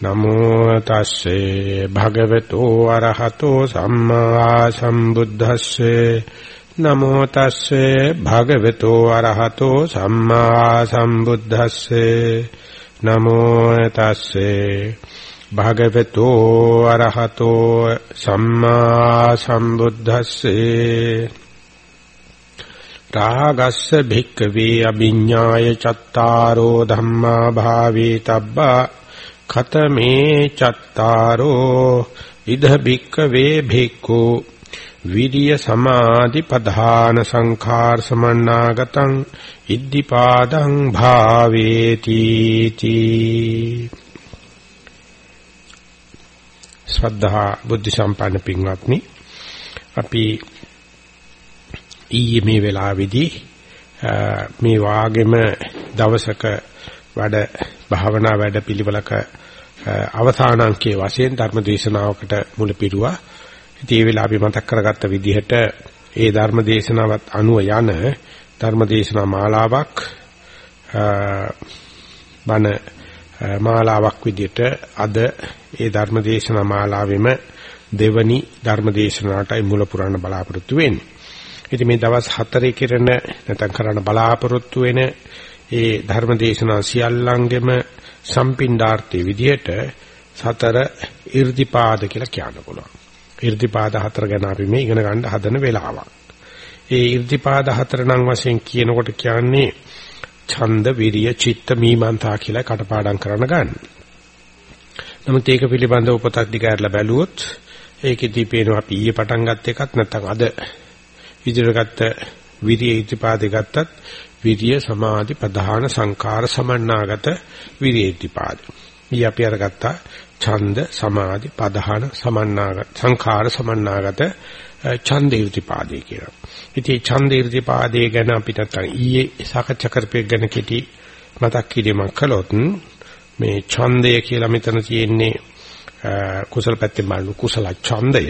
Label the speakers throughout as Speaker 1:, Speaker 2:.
Speaker 1: නමෝ තස්සේ භගවතු අරහතෝ සම්මා සම්බුද්දස්සේ. නමෝ තස්සේ භගවතු අරහතෝ සම්මා සම්බුද්දස්සේ. නමෝ තස්සේ භගවතු අරහතෝ සම්මා සම්බුද්දස්සේ. රාගස්ස භික්කවේ අභිඤ්ඤාය චත්තාරෝ ධම්මා භාවේ තබ්බා ඛතමේ චත්තාරෝ ඉද බික්ක වේ භික්ඛු විරිය සමාධි පධාන සංඛාර සමන්නාගතං ඉද්ධිපාදං භාවේති තී. ශ්‍රද්ධා බුද්ධ සම්පන්න පින්වත්නි අපි ඊයේ මේ වෙලාවේදී මේ වාගෙම දවසක වැඩ භාවනා වැඩ පිළිවෙලක අවසාන අංකයේ වශයෙන් ධර්ම දේශනාවකට මුල පිරුවා. ඉතින් ඒ වෙලාව අපි මතක් කරගත්ත විදිහට ඒ ධර්ම දේශනාවත් අනුව යන ධර්ම දේශනා මාලාවක් බණ මාලාවක් විදිහට අද ඒ ධර්ම දේශනා මාලාවෙම දෙවනි ධර්ම දේශනාවටයි මුල පුරන්න බලාපොරොත්තු වෙන්නේ. ඉතින් මේ දවස් හතරේ කෙරෙන නැත්නම් කරන්න බලාපොරොත්තු වෙන ඒ ධර්ම දේශනා සියල්ලංගෙම සම්පින්ඩාර්ථයේ විදිහට සතර irdipaada කියලා කියන්න පුළුවන්. irdipaada හතර ගැන අපි මේ ඉගෙන ගන්න හදන වෙලාවක්. ඒ irdipaada හතර නම් වශයෙන් කියනකොට කියන්නේ ඡන්ද, විරිය, චිත්ත, මීමන්තා කියලා කටපාඩම් කරන ගන්න. නමුත් ඒක පිළිබඳව පොතක් දිගහැරලා බැලුවොත් ඒකෙදී පේනවා අපි ඊයේ පටන් ගත්ත එකත් නැත්නම් අද ඉදිරියට ගත්ත විරිය irdipaada ගත්තත් විරිය සමාධි ප්‍රධාන සංකාර සමන්නාගත විරිය ඉතිපාද. ඊ අපි අරගත්තා ඡන්ද සමාධි ප්‍රධාන සමන්නාගත සංකාර සමන්නාගත ඡන්ද ඉතිපාදේ කියලා. ඉතින් ඡන්ද ඉතිපාදේ ගැන අපි නැත්තම් ඊයේ සාකච්ඡා කරපේ ගැන කෙටි මතක් කිරීමක් කළොත් මේ ඡන්දය කියලා මෙතන තියෙන්නේ කුසල පැත්තෙන් බලන කුසල ඡන්දය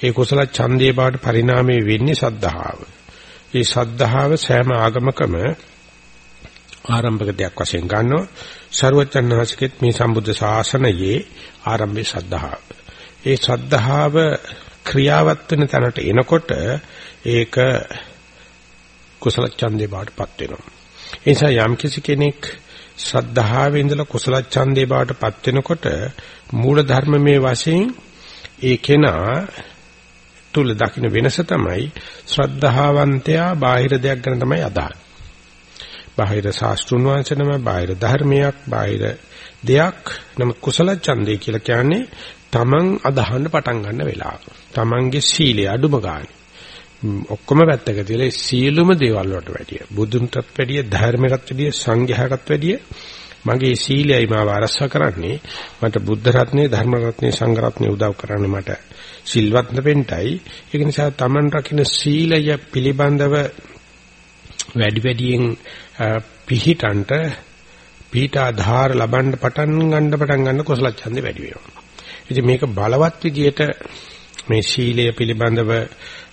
Speaker 1: ඒ කුසල ඡන්දයේ බවට පරිණාමය වෙන්නේ සද්ධාව. ඒ සද්ධාව සෑම ආගමකම ආරම්භක දෙයක් වශයෙන් ගන්නවා. ਸਰවචන්නාසිකෙත් මේ සම්බුද්ධ ශාසනයේ ආරම්භයේ සද්ධාව. ඒ සද්ධාව ක්‍රියාවත් වෙන තැනට එනකොට ඒක කුසල ඡන්දේ බවටපත් වෙනවා. ඒ නිසා යම් කිසි කෙනෙක් ශ්‍රද්ධාවේ ඉඳලා කුසල ඡන්දේ බවටපත් වෙනකොට මූල ධර්මමේ වශයෙන් ඒ කෙනා තුල දකින්න වෙනස තමයි ශ්‍රද්ධාවන්තයා බාහිර දෙයක් ගැන තමයි අදහන්නේ. බාහිර ශාස්ත්‍රුන් වංශනම බාහිර ධර්මයක් බාහිර දෙයක් නම කුසල ඡන්දේ කියලා කියන්නේ තමන් අදහන්න පටන් ගන්න වෙලාව. තමන්ගේ සීලය අඩුම ගානේ. ඔක්කොම පැත්තක තියලා සියලුම දේවල් වලට වැඩිය බුදුන්ටත් වැඩිය ධර්මයටත් වැඩිය සංඝයාටත් වැඩිය මගේ සීලයයි මාව ආරක්ෂා කරන්නේ. මට බුද්ධ රත්නේ ධර්ම රත්නේ සංඝ රත්නේ උදව් කරන්නේ මට සිල්වත් වෙන්නයි ඒක නිසා Taman රකින්න සීලය පිළිබඳව වැඩි වැඩියෙන් පිහිටන්ට පිහිට ආධාර ලබන්න පටන් ගන්න පටන් ගන්න කුසල ඡන්දේ වැඩි වෙනවා. ඉතින් මේක බලවත් විදියට මේ සීලය පිළිබඳව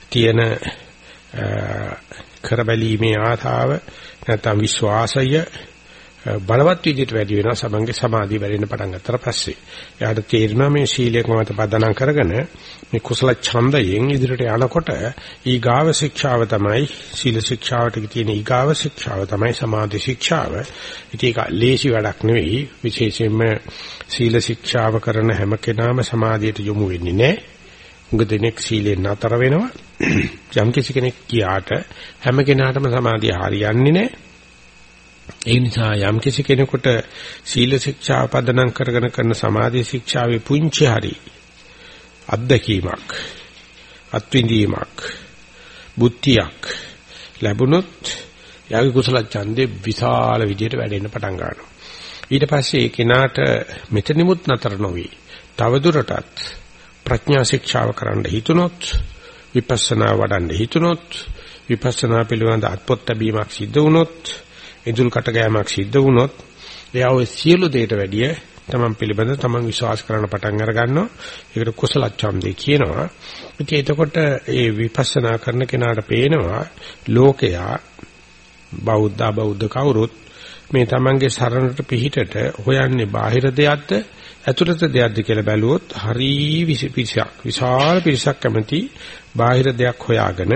Speaker 1: තියෙන කරබැලීමේ ආතාව නැත්නම් විශ්වාසය බලවත් විදිහට වැඩි වෙනවා සමංගේ සමාධිය වැඩෙන්න පටන් ගත්තට පස්සේ. එයාට තේරෙනවා මේ සීලයක මත පදනම් කරගෙන මේ කුසල ඡන්දයෙන් ඉදිරියට යනකොට ඊගාව ශික්ෂාව තමයි සීල ශික්ෂාවට තියෙන ඊගාව ශික්ෂාව තමයි සමාධි ශික්ෂාව. ඉතින් ඒක ලේසි වැඩක් නෙවෙයි. විශේෂයෙන්ම සීල ශික්ෂාව කරන හැම කෙනාම සමාධියට යොමු වෙන්නේ නැහැ. උඟ දෙනෙක් සීලෙන් නතර වෙනවා. යම් කිසි කෙනෙක් කියාට හැම කෙනාටම සමාධිය හරියන්නේ නැහැ. ඒ නිසා යම් කිසි කෙනෙකුට සීල ශික්ෂා පදනම් කරගෙන කරන සමාධි ශික්ෂාවේ පුංචි හරි අත්දැකීමක් අත්විඳීමක් බුද්ධියක් ලැබුණොත් යාගේ කුසල ඡන්දේ විශාල විදියට වැඩෙන්න පටන් ගන්නවා. ඊට පස්සේ ඒ කෙනාට මෙතනිමුත් නතර නොවි තවදුරටත් ප්‍රඥා ශික්ෂාව කරන්න හිතුනොත් විපස්සනා වඩන්න හිතුනොත් විපස්සනා පිළිබඳ අත්පොත් ලැබීමක් සිද්ධ වුණොත් ඉදුල් කට ගෑමක් සිද්ධ වුණොත් එයා ওই සියලු දෙයට වැඩිය තමන් පිළිබඳ තමන් විශ්වාස කරන පටන් අර ගන්නවා. ඒකට කුසල ඡන්දේ කියනවා. ඉතින් එතකොට ඒ විපස්සනා කරන කෙනාට පේනවා ලෝකයා බෞද්ධ බෞද්ධ කවුරුත් මේ Tamange සරණට පිහිටට හොයන්නේ බාහිර දෙයක්ද ඇතුළත දෙයක්ද කියලා බැලුවොත් හරි පිරිසක් විශාල පිරිසක් කැමති බාහිර දෙයක් හොයාගෙන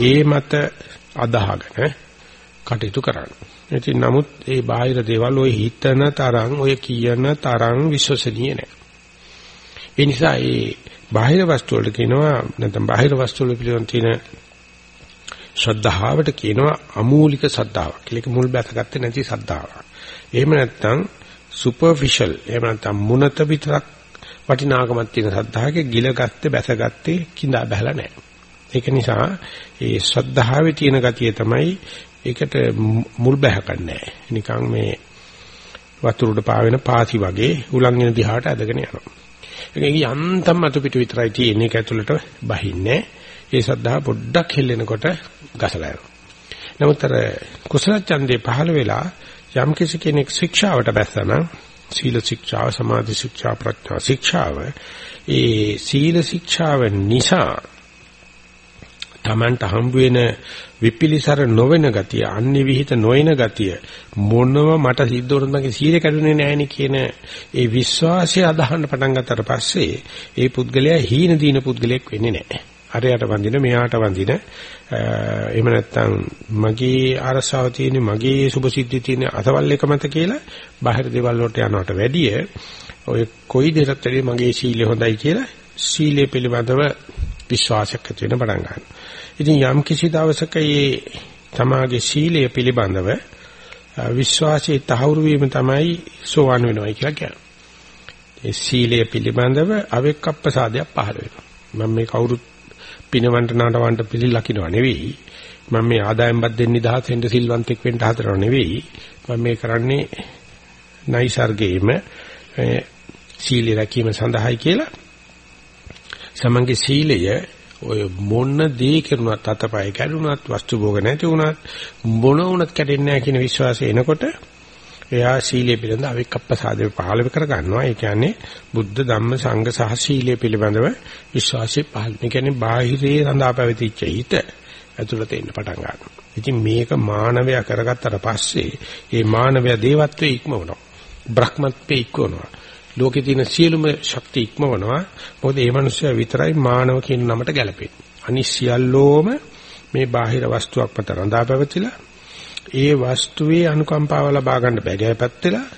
Speaker 1: ඒ මත අදහගෙන කටයුතු කරන්න. ඉතින් නමුත් ඒ බාහිර දේවල් ඔය හිතන තරම් ඔය කියන තරම් විශ්වසනීය නෑ. ඒ නිසා ඒ බාහිර වස්තු වලට කියනවා නැත්නම් බාහිර වස්තු වල පිළිවන් තියෙන ශ්‍රද්ධාවට කියනවා අමූලික ශ්‍රද්ධාවක්. ඒක මුල් බැසගත්තේ නැති ශ්‍රද්ධාවක්. එහෙම නැත්නම් සුපර්ෆිෂල් එහෙම නැත්නම් මුනත විතරක් වටිනාකමක් තියෙන ශ්‍රද්ධාවක ගිලගත්තේ බැසගත්තේ කිඳා බහලා නැහැ. ඒක නිසා ඒ ශ්‍රද්ධාවේ තියෙන ගතිය තමයි ඒකට මුල් බැහැකන්නේ නිකන් මේ වතුරට පාවෙන පාසි වගේ උලංගෙන දිහාට ඇදගෙන යනවා. ඒක යන්තම් අතු පිට විතරයි තියෙන්නේ ඒක ඇතුළට බහින්නේ. ඒ ශ්‍රද්ධාව පොඩ්ඩක් හෙල්ලෙනකොට ගසලා යනවා. නමුත් අර කුසල ඡන්දේ පහළ වෙලා යම් කිසි කෙනෙක් ශික්ෂාවට බැස්සනම් සීල ශික්ෂාව සමාධි ශික්ෂා ප්‍රඥා ශික්ෂාව ඒ සීල ශික්ෂාව නිසා Tamanට හම්බ වෙන විපිලිසර නොවන ගතිය, අන්‍ය විහිිත නොයන ගතිය මොනව මට සිද්ධ වුණත් මගේ සීල කැඩුනේ නැහෙනි කියන ඒ විශ්වාසය අදහන්න පටන් ගත්තට පස්සේ ඒ පුද්ගලයා හීන දීන පුද්ගලයෙක් වෙන්නේ නැහැ. අරයට වඳින මෙයාට වඳින එහෙම නැත්නම් මගේ අරසාව තියෙන මගේ සුභසිද්ධි තියෙන අතවල් එක මත කියලා බාහිර දේවල් වලට යනවට වැඩිය ඔය කොයි දෙයකට මගේ සීලය හොඳයි කියලා සීලය පිළිබඳව විශ්වාසයක් ඇති වෙන පටන් ගන්නවා. ඉතින් යම් කිසි දවසක මේ තමාගේ සීලය පිළිබඳව විශ්වාසයේ තහවුරු වීම තමයි සෝවන් වෙනවා කියලා කියන්නේ. ඒ සීලය පිළිබඳව අවෙක්කප්පසාදයක් පහළ වෙනවා. මම මේ කවුරුත් පිනවන්ට නටවන්ට පිළි ලකිනව නෙවෙයි. මම මේ ආදායම් බත් දෙන්න නිදහසෙන් සිල්වන්තෙක් වෙන්න හදනව නෙවෙයි. මම මේ කරන්නේ නයිසර්ගයේම සීලය රැකීම සඳහායි කියලා සමන්ගේ සීලය ඔය මොන දේ කරුණත් අතපය කැඩුණත් වස්තු භෝග නැති වුණත් මොන වුණත් කැඩෙන්නේ නැහැ කියන විශ්වාසය එනකොට එයා සීලය පිළිබඳ අවික්කප්පසාදේ පහළ කර ගන්නවා. ඒ කියන්නේ බුද්ධ ධම්ම සංඝ සහ සීලය පිළිබඳව විශ්වාසය පහළ. ඒ කියන්නේ බාහිරේ රඳා පැවතිච්ච හිත ඇතුළත එන්න පටන් ගන්නවා. ඉතින් මේක මානවයා කරගත්තට පස්සේ ඒ මානවයා දේවත්වයේ ඉක්මවනවා. බ්‍රහ්මත්වයේ ඉක්මවනවා. ලෝකේ තියෙන සියලුම ශක්ති ඉක්මවනවා. මොකද මේ මිනිස්සයා විතරයි මානව කියන නමට ගැලපෙන්නේ. අනිත් සියල්ලෝම මේ බාහිර වස්තුවක් මත රඳා පැවතිලා ඒ වස්තුවේ අනුකම්පාව ලබා ගන්න බැගෑපත් වෙලා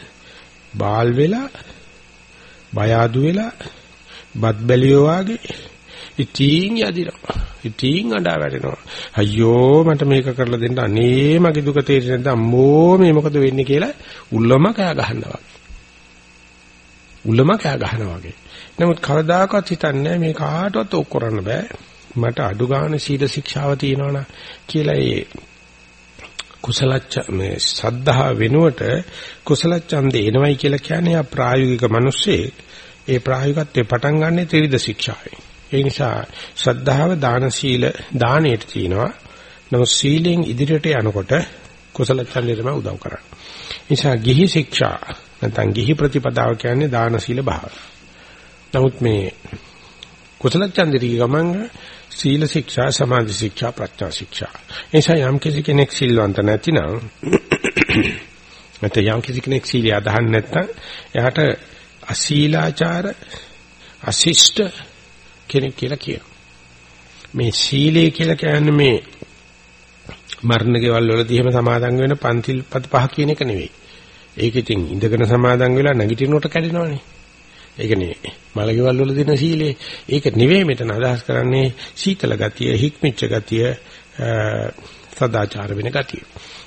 Speaker 1: බාල් වෙලා බය අඩු වෙලා බත් බැලියෝ වාගේ ඉතින් යදිනවා ඉතින් අඬා වැටෙනවා අයියෝ මට මේක කරලා දෙන්න අනේ මගේ දුක තේරෙන්නේ නැද්ද අම්මෝ මේ මොකද වෙන්නේ කියලා උල්ලම කෑ ගහනවා උලම කෑ ගහනවා වගේ. නමුත් කවදාකවත් හිතන්නේ මේ කාටවත් ඔක් කරන්න බෑ. මට අඩු ගන්න සීල ශික්ෂාව තියෙනවනා කියලා ඒ කුසලච්ච මේ සද්ධා වෙනුවට කුසල ඡන්දේ එනවයි කියලා කියන්නේ ආ ප්‍රායෝගික මිනිස්සේ ඒ ප්‍රායෝගිකත්වයේ පටන් ගන්න ත්‍රිවිධ ශික්ෂාවෙන්. ඒ නිසා ශ්‍රද්ධාව දාන සීල දාණයට තියෙනවා. නමුත් සීලෙන් ඉදිරියට යනකොට කුසල ඡන්දේ තමයි උදව් කරන්නේ. නිසා ගිහි ශික්ෂා නැත්නම් ගිහි ප්‍රතිපදාව කියන්නේ දාන සීල භාවනා. නමුත් මේ කුසල ඡන්දරී ගමන් සීල ශික්ෂා සමාධි ශික්ෂා ප්‍රඥා ශික්ෂා. එනිසා යම් කිසි කෙනෙක් සිල්වන්ත නැතිනම් නැත්නම් යම් කිසි කෙනෙක් සීලිය අදහන් නැත්නම් එයාට අසීලාචාර අශිෂ්ට කෙනෙක් කියලා කියනවා. මේ සීලය කියලා කියන්නේ මේ මරණ ගෙවල් වලදී එහෙම සමාදන් වෙන පන්තිල් පද පහ කියන එක නෙවෙයි. ඒක ඉතින් ඉඳගෙන සමාදන් වෙලා නැගිටිනකොට කැඩෙනවනේ. ඒක නෙවෙයි. මලකෙවල් වල දෙන සීලේ ඒක නෙවෙයි මෙතන අදහස් කරන්නේ සීතල ගතිය, හික්මිච්ච ගතිය, සදාචාර වෙන ගතිය.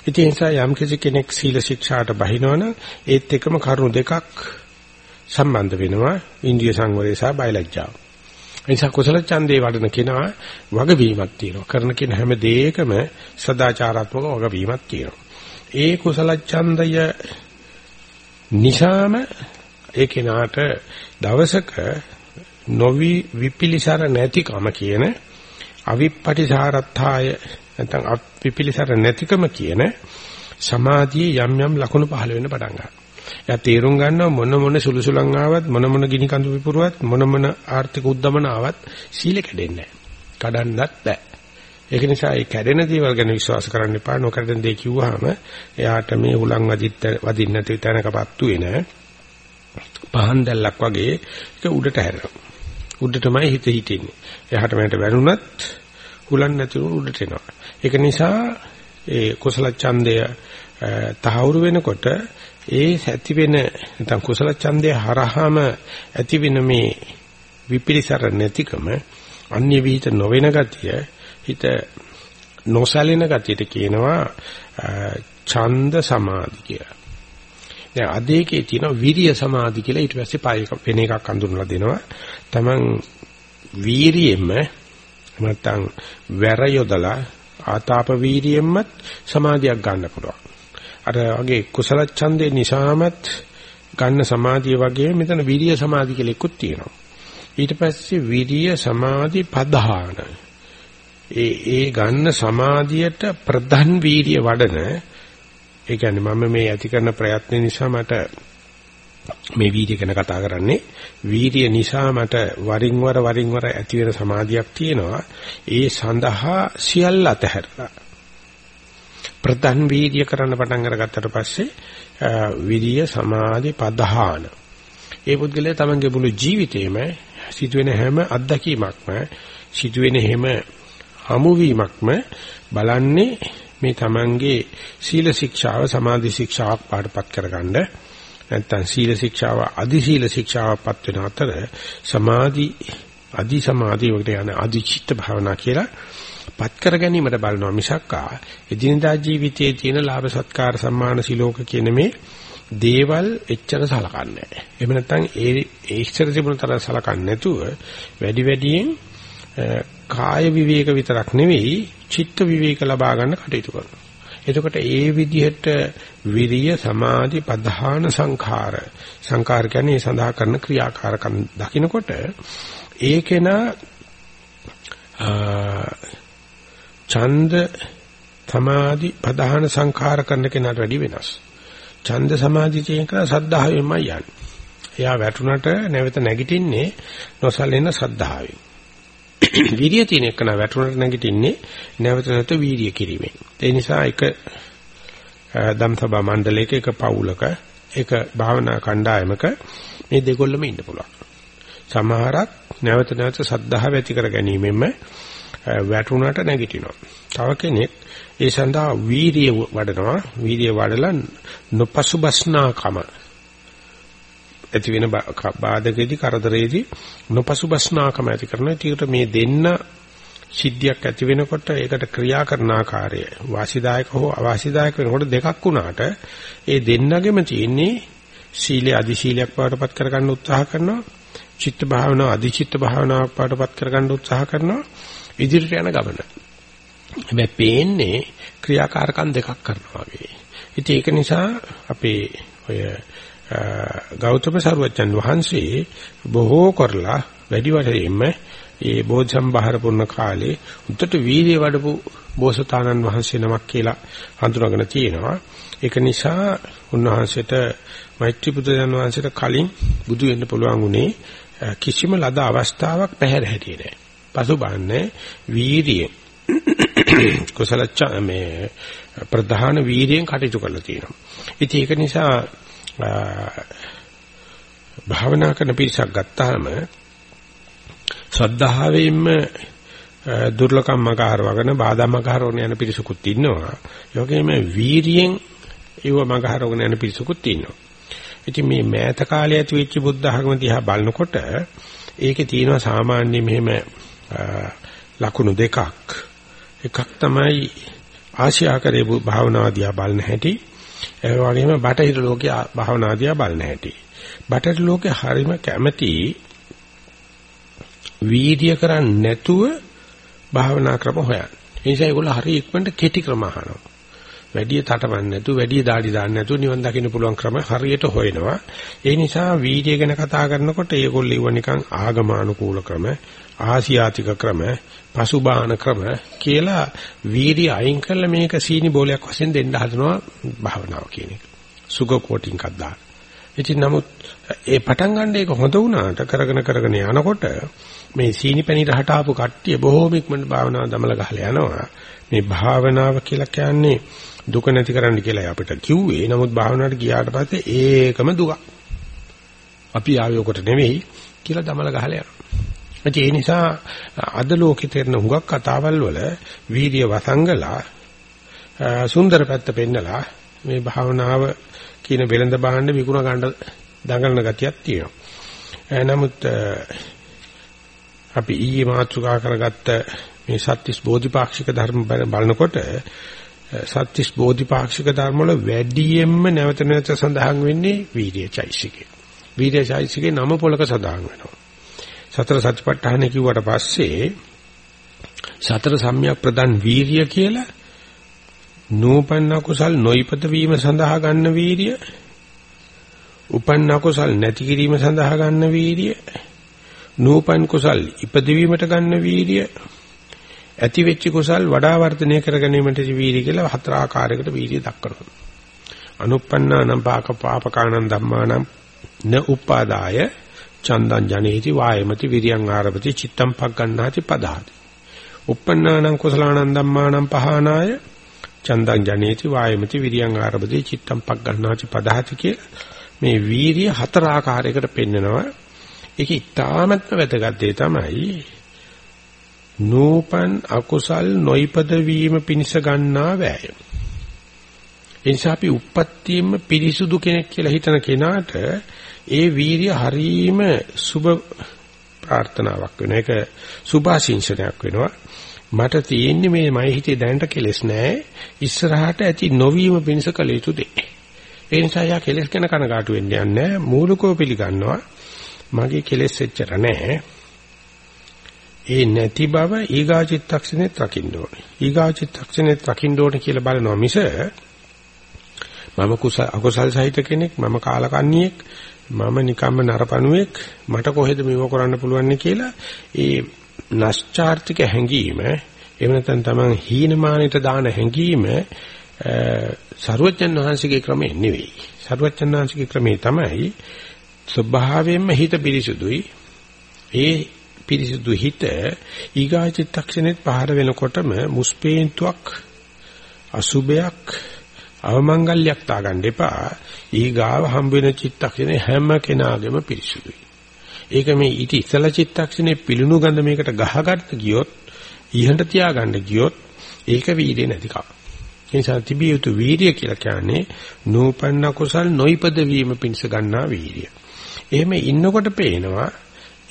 Speaker 1: ඉතින් ඒ නිසා යම් කෙනෙක් සීල ශික්ෂාට බහිනවනම් ඒත් එකම කරුණු දෙකක් සම්බන්ධ වෙනවා ඉන්දිය සංවරය සහ බයලජ්ජාව. නිසා කුසල ඡන්දේ වඩන කෙනා වගවීමක් තියෙනවා. කරන කෙන හැම දෙයකම සදාචාරාත්මක වගවීමක් තියෙනවා. ඒ කුසල ඡන්දය නිසාම ඒ කෙනාට දවසක නොවි විපිලිසර නැතිකම කියන අවිප්පටිසාරත්ථාය නැත්නම් විපිලිසර නැතිකම කියන සමාධියේ යම් යම් ලක්ෂණ පහළ වෙන්න පටන් ගන්නවා. එයා තේරුම් ගන්නවා මොන මොන සුළුසුලන් ආවත් මොන මොන ගිනි කඳු විපුරුවත් මොන මොන ආර්ථික උද්දමන ආවත් සීල කැඩෙන්නේ නැහැ. කඩන්නත් බෑ. ඒක නිසා ඒ කැඩෙන දේවල් ගැන විශ්වාස කරන්න එපා. නොකඩෙන දේ කිව්වහම එයාට මේ උලන් වදින්න වදින්න නැති තැනකපත්තු වෙන පහන් දැල්ලක් වගේ ඒක උඩට හැරෙනවා. උඩටමයි හිත හිටින්නේ. එහාට මෙහාට වැනුනත් හුලන් නැතුව උඩට එනවා. ඒක නිසා ඒ කුසල ඡන්දය තහවුරු වෙනකොට ඒ ඇති වෙන නැත්නම් කුසල ඡන්දය හරහාම ඇති වෙන මේ විපිරිසර නැතිකම අන්‍ය විහිිත නොවන ගතිය හිත නොසැලෙන ගතියට කියනවා ඡන්ද සමාධි කියලා. දැන් අදේකේ තියෙන විරිය සමාධි කියලා ඊට පස්සේ පය වෙන එකක් අඳුනලා දෙනවා. Taman වීරියෙම නැත්නම් වැර යොදලා ආතාප වීරියෙන්මත් සමාධියක් ගන්න පුළුවන්. අර වගේ කුසල ඡන්දේ නිසාමත් ගන්න සමාධිය වගේ මෙතන විරිය සමාධි කියලා එකක් තියෙනවා. ඊට පස්සේ විරිය සමාධි පධාන. ඒ ඒ ගන්න සමාධියට ප්‍රධාන වීරිය වඩන ඒ කියන්නේ මම මේ ඇති කරන ප්‍රයත්න නිසා මට මේ වීර්ය ගැන කතා කරන්නේ. වීර්ය නිසා මට වරින් වර වරින් වර ඇති වෙන සමාධියක් තියෙනවා. ඒ සඳහා සියල්ල අතහැරලා. ප්‍රධාන වීර්ය කරන්න පටන් අරගත්තට පස්සේ විරිය සමාධි පදහාන ඒ පුද්ගලයා තමන්ගේ මුළු ජීවිතේම සිදුවෙන හැම අත්දැකීමක්ම සිදුවෙන හැම හමුවීමක්ම බලන්නේ මේ තමන්ගේ සීල ශික්ෂාව සමාධි ශික්ෂාවක් පාඩපත් කරගන්න නැත්නම් සීල ශික්ෂාව අදි සීල ශික්ෂාවපත් වෙන අතර සමාධි අදි සමාධි වලට යන අදි චිත්ත භාවනා කියලා පත් කර ගැනීමට බලනවා මිසක්කා එදිනදා ජීවිතයේ තියෙන ලාභ සත්කාර සම්මාන සිලෝක කියන මේ දේවල් එච්චර සලකන්නේ නැහැ. එහෙම නැත්නම් ඒ ඒ ඉස්සර තිබුණ තරම් සලකන්නේ නැතුව වැඩි වැඩියෙන් කාය විවේක විතරක් නෙවෙයි චිත්ත විවේක ලබා ගන්න කටයුතු කරනවා. එතකොට ඒ විදිහට විරිය සමාධි ප්‍රධාන සංඛාර සංඛාර කියන්නේ සඳහා කරන ක්‍රියාකාරකම් දකිනකොට ඒකේන ඡන්ද සමාධි ප්‍රධාන සංඛාර කරන කෙනාට වැඩි වෙනස්. ඡන්ද සමාධි කියන එක සද්ධාවෙන්මයි යන්නේ. එයා වැටුණට නැවත නැගිටින්නේ නොසලෙන සද්ධාවෙන්. වීර්යය තියෙන එක නා වැටුණට නැගිටින්නේ නැවත නැවත වීර්ය කිරීමෙන්. ඒ නිසා එක දම්සභා මණ්ඩලයක එක පවුලක එක භාවනා කණ්ඩායමක මේ දෙකොල්ලම ඉන්න පුළුවන්. සමහරක් නැවත නැවත සද්ධාව ඇති කර ගැනීමෙන්ම වැටුණට නැගිටිනවා. තව කෙනෙක් ඒ සඳහා වීර්ය වඩනවා. වීර්ය වඩලා නොපසුබස්නාකම ඇති වෙන බාධකෙදි කරදරේදී නොපසුබස්නාකම ඇති කරන. ඒකට මේ දෙන්න සිද්ධියක් ඇති වෙනකොට ඒකට ක්‍රියා කරන ආකාරය වාසිදායක හෝ අවාසිදායක වෙනකොට දෙකක් වුණාට ඒ දෙන්නගෙම තියෙන්නේ සීලයේ අදි සීලයක් බවටපත් කරගන්න උත්සාහ කරනවා චිත්ත භාවනාව අදි චිත්ත භාවනාවක් බවටපත් කරගන්න උත්සාහ කරනවා ඉදිරියට යන ගමන. හැබැයි පේන්නේ ක්‍රියාකාරකම් දෙකක් කරනවා වගේ. ඉතින් ඒක නිසා අපේ ඔය ගෞතම සරුවච්චන් වහන්සේ බොහෝ කරලා වැඩි වශයෙන්ම ඒ බෝධිසම්භාර පුරන කාලේ උත්තර වීර්ය වඩපු බෝසතාණන් වහන්සේ නමක් කියලා හඳුනාගෙන තියෙනවා. ඒක නිසා උන්වහන්සේට මෛත්‍රී බුදුදහම වහන්සේට කලින් බුදු වෙන්න පුළුවන් උනේ කිසිම ලද අවස්ථාවක් පැහැර හැටියේ නෑ. පසුබන්නේ වීර්යය කුසල මේ ප්‍රධාන වීර්යයෙන් කටයුතු කරලා තියෙනවා. ඉතින් ඒක නිසා භාවනා කරන පිරිසක් ගත්තාම සද්ධාවෙන්ම දුර්ලකම් මගහර වගන බාධා මගහර වන යන පිරිසකුත් ඉන්නවා. ඒ වගේම වීරියෙන් ඒව මගහර වන යන පිරිසකුත් ඉන්නවා. ඉතින් මේ මෑත කාලේ ඇති වෙච්ච බුද්ධ ධර්ම දිහා බලනකොට ඒකේ තියෙනවා සාමාන්‍ය මෙහෙම ලකුණු දෙකක්. එකක් තමයි ආශියාකරේ භාවනාදියා බලන හැටි ඒ වගේම බටහිර ලෝකයේ භාවනාදියා බලන හැටි. බටහිර ලෝකේ හරීම කැමැති වීර්ය කරන්නේ නැතුව භාවනා ක්‍රම හොයන්න. ඒ නිසා ඒගොල්ලෝ හරි ඉක්මනට කෙටි ක්‍රම අහනවා. වැඩි තටමන්නේ නැතුව වැඩි දාඩි දාන්න නැතුව නිවන් දකින්න පුළුවන් ක්‍රම හරියට හොයනවා. ඒ නිසා වීර්ය ගැන කතා කරනකොට ඒගොල්ලෝ ඉව නිකන් ආගමානුකූල ක්‍රම, ආසියාතික ක්‍රම, පසුබාහන ක්‍රම කියලා වීර්ය අයින් කරලා මේක සීනි බෝලයක් වශයෙන් දෙන්න හදනවා භාවනාව කියන එක. සුග කෝටින් එකක් දාන්න. ඉතින් නමුත් ඒ පටන් ගන්න එක හොඳ වුණාට කරගෙන කරගෙන යනකොට මේ සීනි පැණි රහට ආපු කට්ටිය බොහෝම ඉක්මනට භාවනාව දමල ගහලා යනවා. මේ භාවනාව කියලා කියන්නේ දුක නැති කරන්න කියලා අපිට කිව්වේ. නමුත් භාවනාවට ගියාට පස්සේ ඒකම දුක. අපි ආවේ උකට නෙවෙයි කියලා දමල ගහලා යනවා. ඒ නිසා අද ලෝකෙ තේරෙන හුඟක් කතාවල් වල වීර්ය වසංගලා සුන්දර පැත්ත පෙන්නලා මේ භාවනාව කියන වෙළඳ භාණ්ඩ විකුණ ගන්න දඟලන ගතියක් තියෙනවා. නමුත් අපි ඊයේ මාතෘකා කරගත්ත මේ සත්‍තිස් බෝධිපාක්ෂික ධර්ම බලනකොට සත්‍තිස් බෝධිපාක්ෂික ධර්ම වල වැඩියෙන්ම නැවත නැවත සඳහන් වෙන්නේ වීර්යචෛසිකේ. වීර්යචෛසිකේ නම පොලක සඳහන් වෙනවා. සතර සතිපට්ඨාන කිව්වට පස්සේ සතර සම්‍යක් ප්‍රදන් වීර්ය කියලා නූපන්න කුසල් නොයිපත වීම සඳහා ගන්න වීර්ය උපන්න කුසල් නැති කිරීම සඳහා ගන්න වීර්ය නූපන් කුසල් ඉපදවීමට ගන්න වීර්ය ඇති වෙච්ච කුසල් වඩා වර්ධනය කර ගැනීමට වීර්ය කියලා හතර ආකාරයකට වීර්ය දක්වනවා. අනුප්පන්නානම් පාක පාපකාණං ධම්මානම් න උපාදාය චන්දං ජනේති වායමති විරියං ආරභති චිත්තම් පග්ගණ්ණාති පදාති. උප්පන්නානම් කුසලාණං ධම්මානම් පහනාය චන්දං ජනේති වායමති විරියං ආරබදී චිත්තම් පග්ගණ්ණාච පදහති කියලා මේ වීරිය හතර ආකාරයකට පෙන්නනවා. ඒක ඉතාමත්ම වැදගත් දෙය තමයි නූපන් අකුසල් නොයිපද වීම පිණිස ගන්නා වෑයම එනිසා අපි උප්පත්තියෙම පිරිසුදු කෙනෙක් කියලා හිතන කෙනාට ඒ වීරිය හරීම සුබ ප්‍රාර්ථනාවක් වෙනවා ඒක සුභාශිංසනයක් වෙනවා මට තියෙන්නේ මේ මයි හිතේ දැනට කෙලෙස් නැහැ. ඉස්සරහට ඇති නොවීම පිණිස කළ යුතු දෙයක්. ඒ නිසා යා කෙලෙස් ගැන කනගාටු වෙන්න යන්නේ මූලිකව පිළිගන්නවා. මගේ කෙලෙස් එච්චර නැහැ. ඒ නැති බව ඊගාචිත්තක්ෂණෙත් රකින්න ඕනේ. ඊගාචිත්තක්ෂණෙත් රකින්න ඕනේ කියලා බලනවා මිස මම කුසල අකුසල් සහිත කෙනෙක් මම කාලකන්ණියෙක් මම නිකම්ම නරපණුවෙක් මට කොහෙද මේව කරන්න පුළුවන් කියලා ඒ නැස්චාර්තික හැඟීම එහෙම නැත්නම් තමන් හීනමානයට දාන හැඟීම සරුවච්චන් වහන්සේගේ ක්‍රමේ නෙවෙයි. සරුවච්චන් වහන්සේගේ ක්‍රමේ තමයි ස්වභාවයෙන්ම හිත පිරිසුදුයි. ඒ පිරිසුදු හිත ඊගා චිත්තක්ෂණෙත් පහර වෙනකොටම මුස්පේන්තුවක් අසුබයක් අවමංගල්‍යයක් තාගන්න එපා. ඊගාව හම්බ වෙන චිත්තක්ෂණේ හැම කෙනාගේම පිරිසුදුයි. ඒක මේ ඊට ඉස්සල චිත්තක්ෂණේ පිලුණු ගඳ මේකට ගහගන්න ගියොත් ඊහඬ තියාගන්න ගියොත් ඒක වීර්ය නැතිකම. ඒ නිසා තිබිය යුතු වීර්ය කියලා කියන්නේ නූපන්න කුසල් නොයිපද වීම පිණිස ගන්නා වීර්ය. එහෙම ඉන්නකොට පේනවා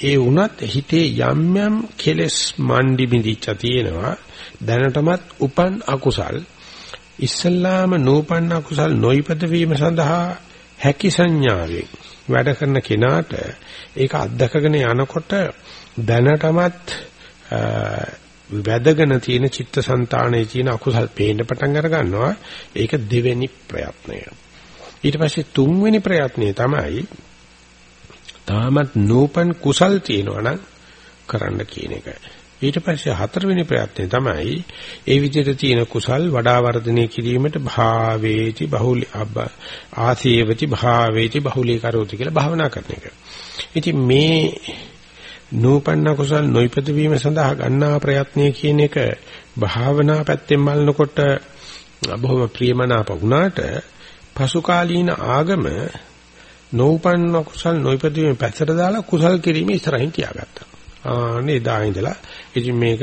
Speaker 1: ඒ වුණත් හිතේ යම් යම් කෙලෙස් මණ්ඩි බිඳිච්ච තියෙනවා. දැනටමත් උපන් අකුසල් ඉස්සල්ලාම නූපන්න අකුසල් නොයිපද වීම සඳහා හැකි සංඥාවෙන් වැඩ කරන කෙනාට ඒක අත්දකගෙන යනකොට දැනටමත් වැදගෙන තියෙන චිත්තසංතානයේ තියෙන අකුසල් පේන්න පටන් අර ගන්නවා. ඒක දෙවෙනි ප්‍රයත්නය. ඊට පස්සේ තුන්වෙනි ප්‍රයත්නය තමයි තාමත් නූපන් කුසල් තියෙනවා නම් කරන්න කියන එක ඊට පස්සේ හතරවෙනි ප්‍රයත්නය තමයි ඒ විදිහට තියෙන කුසල් වඩා වර්ධනය කිරීමට භාවේති බහුල ආසීවති භාවේති බහුලී කරෝති කියලා භාවනා කරන එක. ඉතින් මේ නූපන්න කුසල් නොයිපද වීම සඳහා ගන්නා ප්‍රයත්නය කියන එක භාවනා පැත්තෙන් බලනකොට බොහොම ප්‍රියමනාප වුණාට පසු කාලීන ආගම නූපන්න කුසල් නොයිපද වීම පැත්තට දාලා කුසල් කිරීම ඉස්සරහින් තියාගත්තා. ආනේ එදා ඉඳලා ඉතින් මේක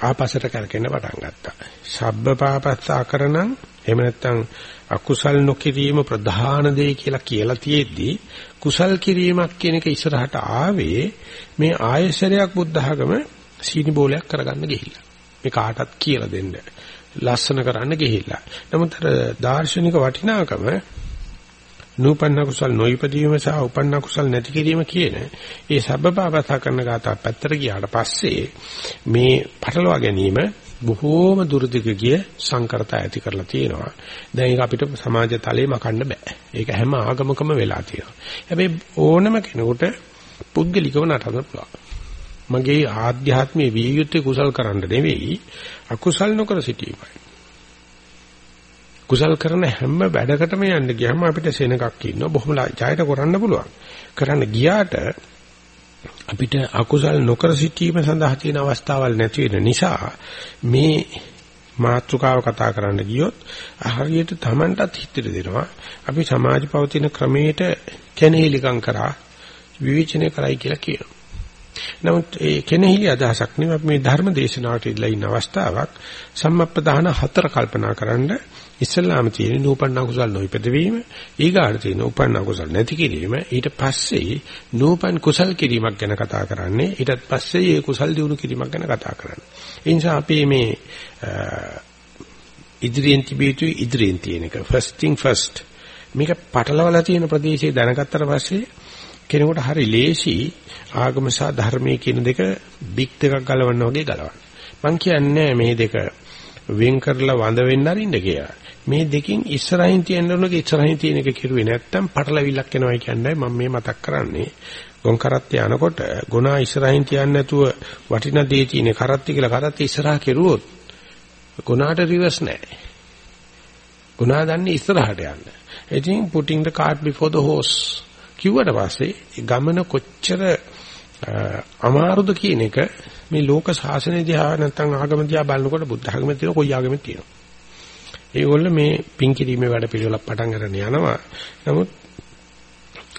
Speaker 1: ආපස්සට කරකෙන්න පටන් ගත්තා. සබ්බ පාපස්සා කරනං එහෙම නැත්නම් අකුසල් නොකිරීම ප්‍රධාන දෙය කියලා කියලා තියෙද්දි කුසල් කිරීමක් කියන එක ඉස්සරහට ආවේ මේ ආයශරයක් බුද්ධ ආගම සීනි බෝලයක් කරගන්න ගිහිල්ලා. මේ කාටත් කියලා දෙන්න. ලස්සන කරන්න ගිහිල්ලා. නමුත් අර දාර්ශනික වටිනාකම නූපන්න කුසල් නොයිපදීම සහ උපන්න කුසල් නැති කිරීම කියන ඒ සබ්බපාපස කරන ગાතා පැත්තට ගියාට පස්සේ මේ පටලවා ගැනීම බොහෝම දුරදිග ගිය සංකරත ඇති කරලා තියෙනවා. දැන් ඒක අපිට සමාජ තලයේ මකන්න බෑ. ඒක හැම ආගමකම වෙලා තියෙනවා. හැබැයි ඕනම කෙනෙකුට පුද්ගලිකව නටන්න පුළුවන්. මගේ ආධ්‍යාත්මීය විය යුත්තේ කුසල් කරන්න නෙවෙයි අකුසල් නොකර සිටීමයි. කුසල් කරන හැම වැඩකටම යන්න ගියාම අපිට සෙනගක් ඉන්නවා බොහොම ජයට කරන්න පුළුවන්. කරන්න ගියාට අපිට අකුසල් නොකර සිටීම සඳහා තියෙන අවස්ථාවල් නැති වෙන නිසා මේ මාත්‍රකාව කතා කරන්න ගියොත් හරියට Tamanටත් හිතෙට දෙනවා අපි සමාජ පවතින ක්‍රමයට කෙනෙහිලිකම් කරා විවේචනය කරයි කියලා කියනවා. නමුත් ඒ කෙනෙහිලි අදහසක් නෙවෙයි මේ ධර්ම දේශනාවට ඉදලා ඉන්න අවස්ථාවක් සම්මප්පදාන හතර කල්පනා කරන්න ඉස්සල්ලාම තියෙන නූපන්න කුසල් නොයිපද වීම ඊගාට තියෙන උපන්න කුසල් නැති කිරීම ඊට පස්සේ නූපන් කුසල් කිරීමක් ගැන කතා කරන්නේ ඊටත් පස්සේ ඒ කුසල් දිනු කිරීමක් ගැන කතා කරන්නේ ඒ නිසා අපි මේ ඉදිරියෙන් තිබියතු ඉදිරියෙන් තියෙන එක first thing first මේක පටලවලා තියෙන ප්‍රදේශයේ දැනගත්තට පස්සේ කෙනෙකුට හරි ලේසි ආගම සහ ධර්මයේ කියන දෙක බික් දෙකක් ගලවන්න වගේ ගලවන්න. මම කියන්නේ මේ දෙක වෙන් කරලා වඳ වෙන්න අරින්න කියලා. මේ දෙකෙන් ඉස්සරහින් තියෙන උනක ඉස්සරහින් තියෙන එක කිරුවේ නැත්තම් පටලවිල්ලක් එනවා කියන්නේ මම මේ මතක් කරන්නේ. ගොන් කරත්ත යනකොට ගුණා ඉස්සරහින් තියන්නේ නැතුව වටිනා දේ තියෙන කරත්ති කියලා කරත්ති ඉස්සරහා කෙරුවොත් ගුණාට රිවර්ස් නැහැ. ගුණා දන්නේ ඉස්සරහට යන්න. ඉතින් putting the cart before the horse කිව්වට පස්සේ ගමන කොච්චර අමාරුද කියන එක මේ ලෝක ශාසනය දිහා නැත්නම් ආගම දිහා බලනකොට බුද්ධ ආගමේ තියෙන කොයි ආගමෙත් තියෙනවා. ඒගොල්ල මේ පින් කිරීමේ වැඩ පිළිවෙලක් පටන් ගන්න යනවා. නමුත්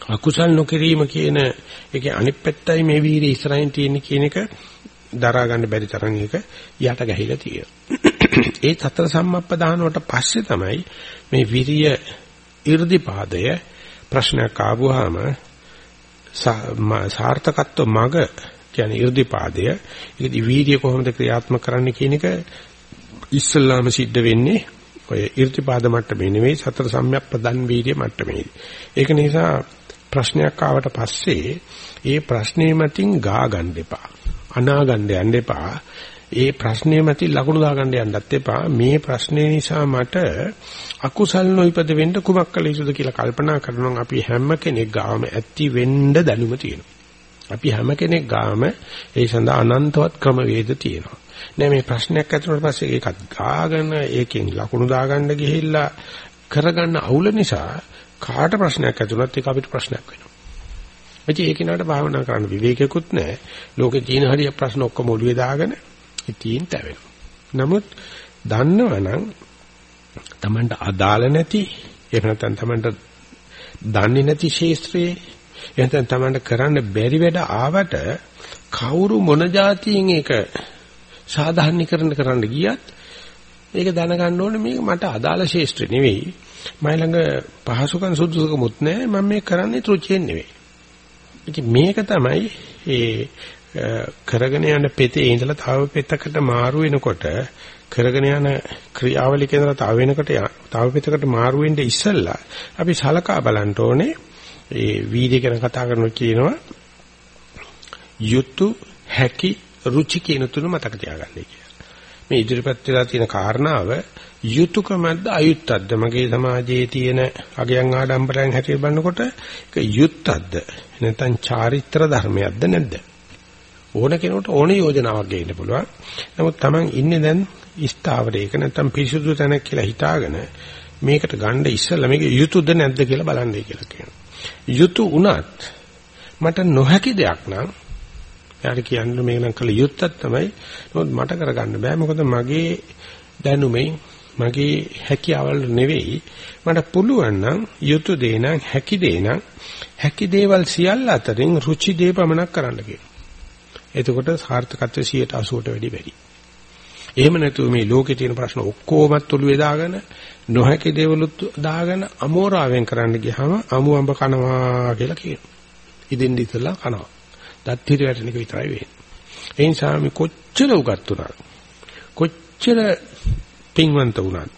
Speaker 1: අකුසල් නොකිරීම කියන ඒකේ අනිත් පැත්තයි මේ වීර්ය ඉස්සරහින් තියෙන කියන එක දරා ගන්න බැරි තරම් ඒක යට ගැහිලා තියෙනවා. ඒ සතර සම්මප්පදානවට පස්සේ තමයි මේ විරිය 이르දිපාදය ප්‍රශ්නයක් ආවොහම සාර්ථකත්ව මග කියන්නේ 이르දිපාදය ඒකදී වීර්ය කොහොමද ක්‍රියාත්මක කරන්න කියන එක ඉස්සල්ලාම සිද්ධ වෙන්නේ ඔය 이르දිපාද මට්ටමේ නෙවෙයි සතර සම්‍යක් ප්‍රදන් වීර්ය මට්ටමේදී. ඒක නිසා ප්‍රශ්නයක් ආවට පස්සේ ඒ ප්‍රශ්නේ මතින් ගා ගන්න එපා. අනා ගන්න යන්න එපා. ඒ ප්‍රශ්නේ මතින් ලකුණු දා ගන්න යන්නත් එපා. මේ ප්‍රශ්නේ නිසා මට අකුසල් නොයිපද වෙන්න කුමක් කළ යුතුද කියලා කල්පනා කරනවා අපි හැම කෙනෙක් ගාම ඇති වෙන්න දැනුම තියෙනවා. අපි හැම කෙනෙක් ගාම ඒ සඳහා අනන්තවත් ක්‍රම වේද තියෙනවා. නෑ මේ ප්‍රශ්නයක් ඇතුළට පස්සේ ඒකත් ගාගෙන ඒකෙන් ලකුණු දාගන්න ගිහිල්ලා කරගන්න අවුල නිසා කාට ප්‍රශ්නයක් ඇතුළත් ඒක අපිට ප්‍රශ්නයක් වෙනවා. ඉතින් ඒක නට භාවනා කරන්න විවේකයක්වත් නැහැ. ලෝකේ තියෙන හරිය ප්‍රශ්න ඔක්කොම ඔළුවේ දාගෙන ඉතින් තැවෙනවා. නමුත් දන්නවනම් Tamanට අදාළ නැති එහෙම නැත්නම් Tamanට දන්නේ නැති ශේස්ත්‍රයේ එහෙනම් Tamanට කරන්න බැරි වැඩ ආවට කවුරු මොන જાතියෙන් ඒක සාධාරණීකරණ කරන්න ගියත් මේක දැනගන්න ඕනේ මේක මට අදාළ ශේෂ්ත්‍ර නෙවෙයි. මම ළඟ පහසුකම් සුදුසුකමුත් නැහැ. මම මේ කරන්නේ ත්‍ෘචියෙන් නෙවෙයි. ඉතින් මේක තමයි ඒ කරගෙන යන පෙතේ ඉඳලා තව පෙතකට මාරු වෙනකොට කරගෙන යන ක්‍රියාවලික ඉඳලා තව වෙනකට තව පෙතකට මාරු වෙන්න ඉස්සෙල්ලා අපි සලකා බලන්න ඕනේ ඒ වීර්ය ගැන කතා කරනකොට කියනවා යුතු හැකි රුචි කියන තුන මතක තියාගන්නයි කියලා. මේ ඉදිරිපත් වෙලා තියෙන කාරණාව යුතුයකමද අයුත්තක්ද මගේ සමාජයේ තියෙන අගයන් ආඩම්බරයන් හැටියට බලනකොට ඒක යුත්තක්ද නැත්නම් චාරිත්‍ර ධර්මයක්ද නැද්ද? ඕන කෙනෙකුට ඕන යෝජනාවක් ගේන්න පුළුවන්. නමුත් Taman ඉන්නේ දැන් ස්ථාවරයක නැත්නම් පිරිසුදු තැනක් කියලා හිතාගෙන මේකට ගන්න ඉස්සෙල්ලා මේක යුතුයද නැද්ද කියලා බලන්නයි කියලා කියනවා. යුතු උනත් මට නොහැකි දෙයක් නම් එයාට කියන්නේ මේක නම් කළ යුත්තක් තමයි. නමුත් මට කරගන්න බෑ. මොකද මගේ දැනුමෙන් මගේ හැකියාවල් නෙවෙයි මට පුළුවන් නම් යුතු දේ නම් හැකි දේ නම් හැකි දේවල් සියල්ල අතරින් රුචි දේ පමණක් කරන්න කියනවා. එතකොට සාර්ථකත්වය 180ට වැඩි වැඩි. එහෙම නැතුව මේ ලෝකේ තියෙන ප්‍රශ්න ඔක්කොමත් ඔළුවේ දාගෙන නොහැකි දේවලුත් දාගෙන අමෝරාවෙන් කරන්න ගියාම අමු අඹ කනවා කියලා කියනවා. ඉදින් ඉතලා කනවා. දත් හිර වැටෙන එක විතරයි වෙන්නේ. ඒ නිසා මේ කොච්චර උගත් උනා කොච්චර පින්වන්ත වුණත්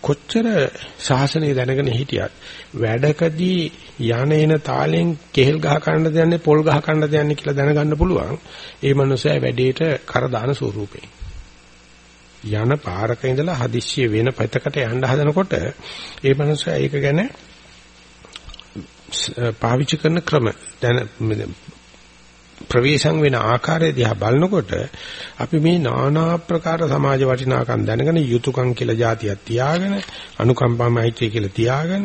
Speaker 1: කොච්චර ශාසනය දැනගෙන හිටියත් වැඩකදී යන එන තාලෙන් කෙහෙල් ගහ ගන්න දෙන්නේ පොල් ගහ ගන්න දෙන්නේ කියලා දැනගන්න පුළුවන් ඒ මනුස්සයා වැඩේට කර දාන ස්වරූපේ යන පාරක ඉඳලා හදිස්සිය වෙන පැතකට යන්න හදනකොට ඒ මනුස්සයා ඒක ගැන පාවිච්චි කරන ක්‍රම. දැන ප්‍රවේශම් වෙන ආකාරය දිහා බලනකොට අපි මේ নানা ආකාර සමාජ වටිනාකම් දැනගෙන යුතුයකම් කියලා જાතියක් තියාගෙන අනුකම්පා මෛත්‍රිය කියලා තියාගෙන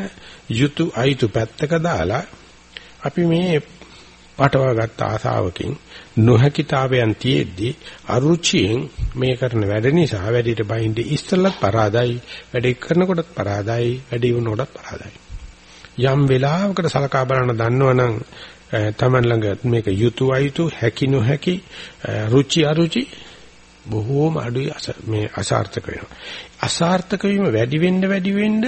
Speaker 1: යුතු අයුතු පැත්තක දාලා අපි මේ පටවාගත් ආසාවකින් නොහැකිතාවයන් තියෙද්දී අරුචියෙන් මේ කරන වැඩ නිසා වැඩිට බයින්ද ඉස්සලත් පරාදයි වැඩේ කරනකොටත් පරාදයි වැඩේ වුණකොටත් පරාදයි. යම් වෙලාවකට සලකා බලන්න දන්නවනම් තමන් ළඟ මේක යුතු අයුතු හැකි නොහැකි රුචි අරුචි බොහෝම අඩුයි මේ අසාර්ථක වෙනවා. අසාර්ථක වීම වැඩි වෙන්න වැඩි වෙන්න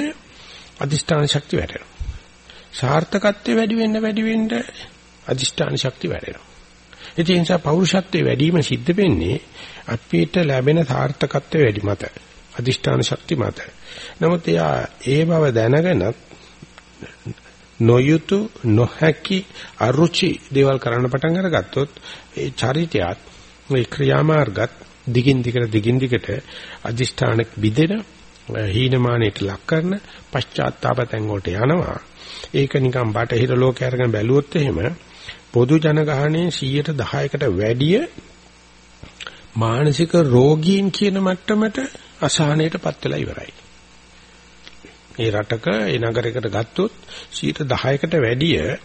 Speaker 1: අදිෂ්ඨාන ශක්තිය වැඩෙනවා. සාර්ථකත්වය වැඩි වෙන්න වැඩි වෙන්න අදිෂ්ඨාන ශක්තිය වැඩෙනවා. ඒ නිසා පෞරුෂත්වයේ වැඩි වීම සිද්ධ වෙන්නේ අපිට ලැබෙන සාර්ථකත්වය වැඩි මත. අදිෂ්ඨාන ශක්තිය මත. නමුත් එයා ඒ බව දැනගෙනත් නොයුතු නොහැකි අරුචි දේවල් කරන්න පටන් අරගත්තොත් ඒ චරිතයත් ඒ ක්‍රියාමාර්ගත් දිගින් දිගට දිගින් දිගට අදිෂ්ඨාන බිදෙන හීනමානයට ලක් කරන පශ්චාත්තාපතෙන් වලට යනවා. ඒක නිකන් බටහිර ලෝකයේ අරගෙන බැලුවොත් එහෙම පොදු ජනගහනයේ 110කට වැඩිය මානසික රෝගීන් කියන මට්ටමට අසහනයටපත් වෙලා ඉවරයි. ඒ රටක ඒ නගරයකට ගත්තොත් 10%කට වැඩිය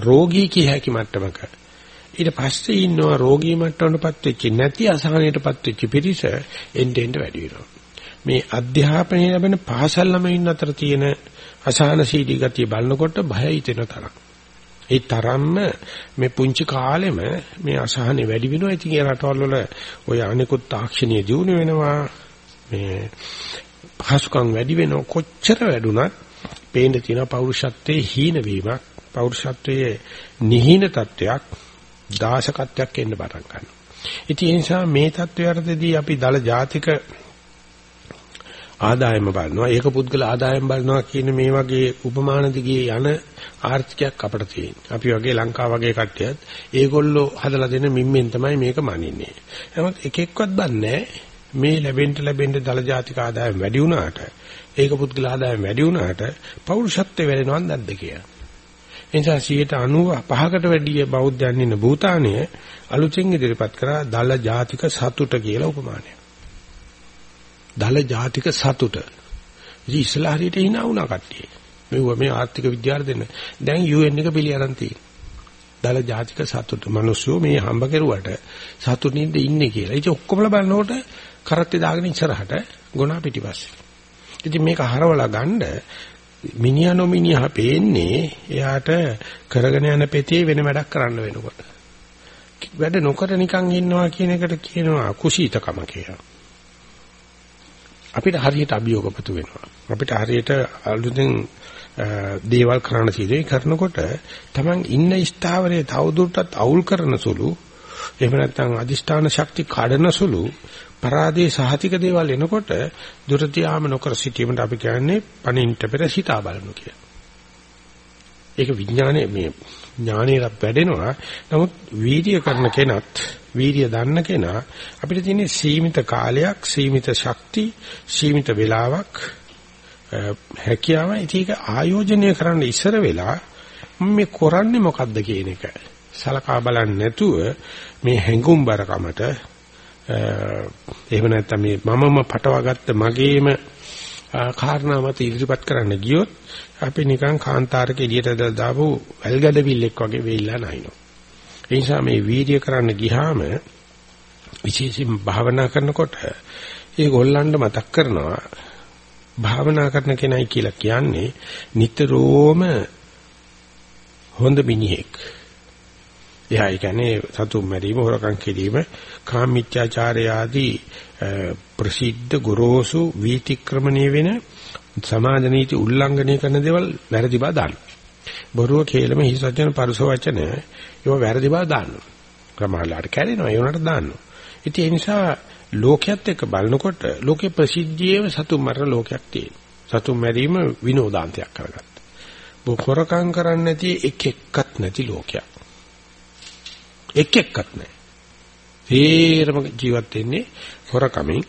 Speaker 1: රෝගී කිය හැකි මට්ටමක. ඊට පස්සේ ඉන්නවා රෝගී මට්ටමකටපත් වෙච්ච නැති අසහනයටපත් වෙච්ච පිරිස එන්න එන්න වැඩි වෙනවා. මේ අධ්‍යාපනය ලැබෙන පාසල් ළමයින් අතර තියෙන අසහනශීලී ගතිය බලනකොට බය හිතෙන තරම්. ඒ තරම්ම මේ පුංචි කාලෙම මේ අසහනෙ වැඩි වෙනවා. ඉතින් ඒ රටවල් වල ඔය අනිකුත් තාක්ෂණීය දියුණු වෙනවා. මේ පහසුකම් වැඩි වෙනව කොච්චර වැඩුණත් පේන්න තියෙන පෞරුෂත්වයේ හීන වීමක් පෞරුෂත්වයේ නිහීන තත්වයක් දාසකත්වයක් එන්න පටන් ගන්නවා. ඉතින් ඒ නිසා මේ තත්වයටදී අපි දල ජාතික ආදායම බලනවා ඒක පුද්ගල ආදායම බලනවා කියන මේ වගේ උපමාන දිගේ යන ආර්ථිකයක් අපිට තියෙනවා. අපි වගේ ලංකාව වගේ කට්ටියත් ඒගොල්ලෝ හදලා දෙන මිම්මෙන් තමයි මේක මනින්නේ. නමුත් එක එක්කවත් දන්නේ මේ ලැබෙන්න ලැබෙන්න දල ජාතික ආදායම වැඩි වුණාට ඒක පුද්ගල ආදායම වැඩි වුණාට පෞරුෂත්වය වැඩෙනවද නැද්ද කියලා. එනිසා 95කට වැඩිය බෞද්ධයන් ඉන්න භූතානය අලුතෙන් ඉදිරිපත් කරා දල ජාතික සතුට කියලා උපමානය. දල ජාතික සතුට. ඉතින් ඉස්ලා හරියට hina වුණා කට්ටිය. මෙව මේ ආර්ථික විද්‍යාව දෙන්න. දැන් UN එක පිළිඅරන් තියෙනවා. දල ජාතික සතුට. මිනිස්සු මේ හම්බ කෙරුවට සතුටින්ද ඉන්නේ කියලා. ඉතින් ඔක්කොමලා බලනකොට කරත්තේ දාගෙන ඉස්සරහට ගොනා පිටිපස්සේ. ඉතින් මේක හරවලා ගන්න මිනිහා නොමිනිහා පේන්නේ එයාට කරගෙන යන පෙතේ වෙන වැඩක් කරන්න වෙනකොට. වැඩ නොකර නිකන් ඉන්නවා කියන එකට කියනවා කුසීතකම කියලා. අපිට හරියට අභියෝගපතු වෙනවා. අපිට හරියට අලුතෙන් දේවල් කරන්න සිදුවේ කරනකොට Taman ඉන්න ස්ථාවරයේ තවදුරටත් අවුල් කරන සුළු එහෙම නැත්නම් අදිෂ්ඨාන ශක්ති කඩන සුළු පරාදේ සහතික දේවල් එනකොට දුරතියාම නොකර සිටීමට අපි කියන්නේ පණින්ට පෙර සිතා බලනු කියලා. ඒක විඥානයේ මේ ඥානයට වැඩෙනවා. නමුත් වීර්ය කරන කෙනත් වීර්ය දන්න කෙනා අපිට තියෙන සීමිත කාලයක්, සීමිත ශක්ති, සීමිත වේලාවක් හැකියාව ඒක ආයෝජනය කරන්න ඉස්සර වෙලා මේ කරන්නේ මොකද්ද කියන එක සලකා බලන්නේ නැතුව මේ හැඟුම්බරකමට එහෙම නැත්නම් මේ මමම පටවගත්ත මගේම කාරණා මත ඉදිරිපත් කරන්න ගියොත් අපි නිකන් කාන්තාරක එළියට දාපු වැල්ගඩවිල්ලෙක් වගේ වෙයිලා නැහිනෝ. ඒ නිසා මේ වීර්ය කරන්න ගියාම විශේෂයෙන් භාවනා කරනකොට ඒ ගොල්ලන්ට මතක් කරනවා භාවනා කරන කෙනයි කියලා කියන්නේ නිතරම හොඳ මිනිහෙක්. එයා කියන්නේ සතුම් මැරීම, හොරකම් කිරීම, කාමීච්ඡාචාරය ආදී ප්‍රසිද්ධ ගොරෝසු වීතික්‍රමණය වෙන සමාජ නීති උල්ලංඝනය කරන දේවල් වැරදි බව දාන්න. බොරුව කේලම හිස් වචන පරුස වචන ඒවා වැරදි බව දාන්න. ප්‍රමාණලාට කැරෙනවා ඒ උනට දාන්න. ඉතින් ඒ නිසා ලෝකයේත් එක්ක බලනකොට ලෝකේ ප්‍රසිද්ධියේම සතුම් මරණ ලෝකයක් තියෙනවා. සතුම් මැරීම විනෝදාන්තයක් කරගත්තා. බොහොරකම් කරන්නේ නැති එක එක්කත් නැති ලෝකයක්. එක එක්කත් නැහැ. තේරම ජීවත් වෙන්නේ හොරකමින්.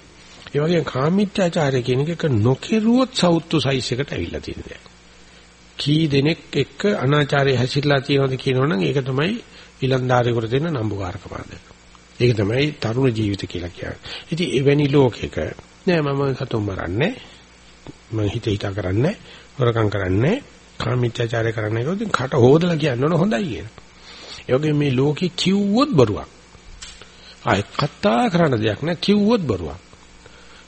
Speaker 1: ඒ වගේම කාමීත්‍යාචාරය කියන එක නොකිරුවොත් සෞත්තු සයිස් එකට ඇවිල්ලා තියෙන දෙයක්. කී දෙනෙක් එක්ක අනාචාරය හැසිරලා තියෙනවද කියනවනම් ඒක තමයි ඊලන්දාරියෙකුට දෙන නම්බුකාරකමද. ඒක තමයි තරුණ ජීවිත කියලා කියන්නේ. ඉතින් එවැනි ලෝකයක නෑ මම සතුම් මරන්නේ මම හිත හිතා කරන්නේ හොරකම් කරන්නේ කාමීත්‍යාචාරය කරන්නේ ඒකෙන් කට හොදලා කියන්න ඕන හොඳයි කියන. ඒ වගේ මේ ලෝකේ කිව්වොත් බරුවක්. ආයි කතා කරන දෙයක් නෑ කිව්වොත් බරුවක්.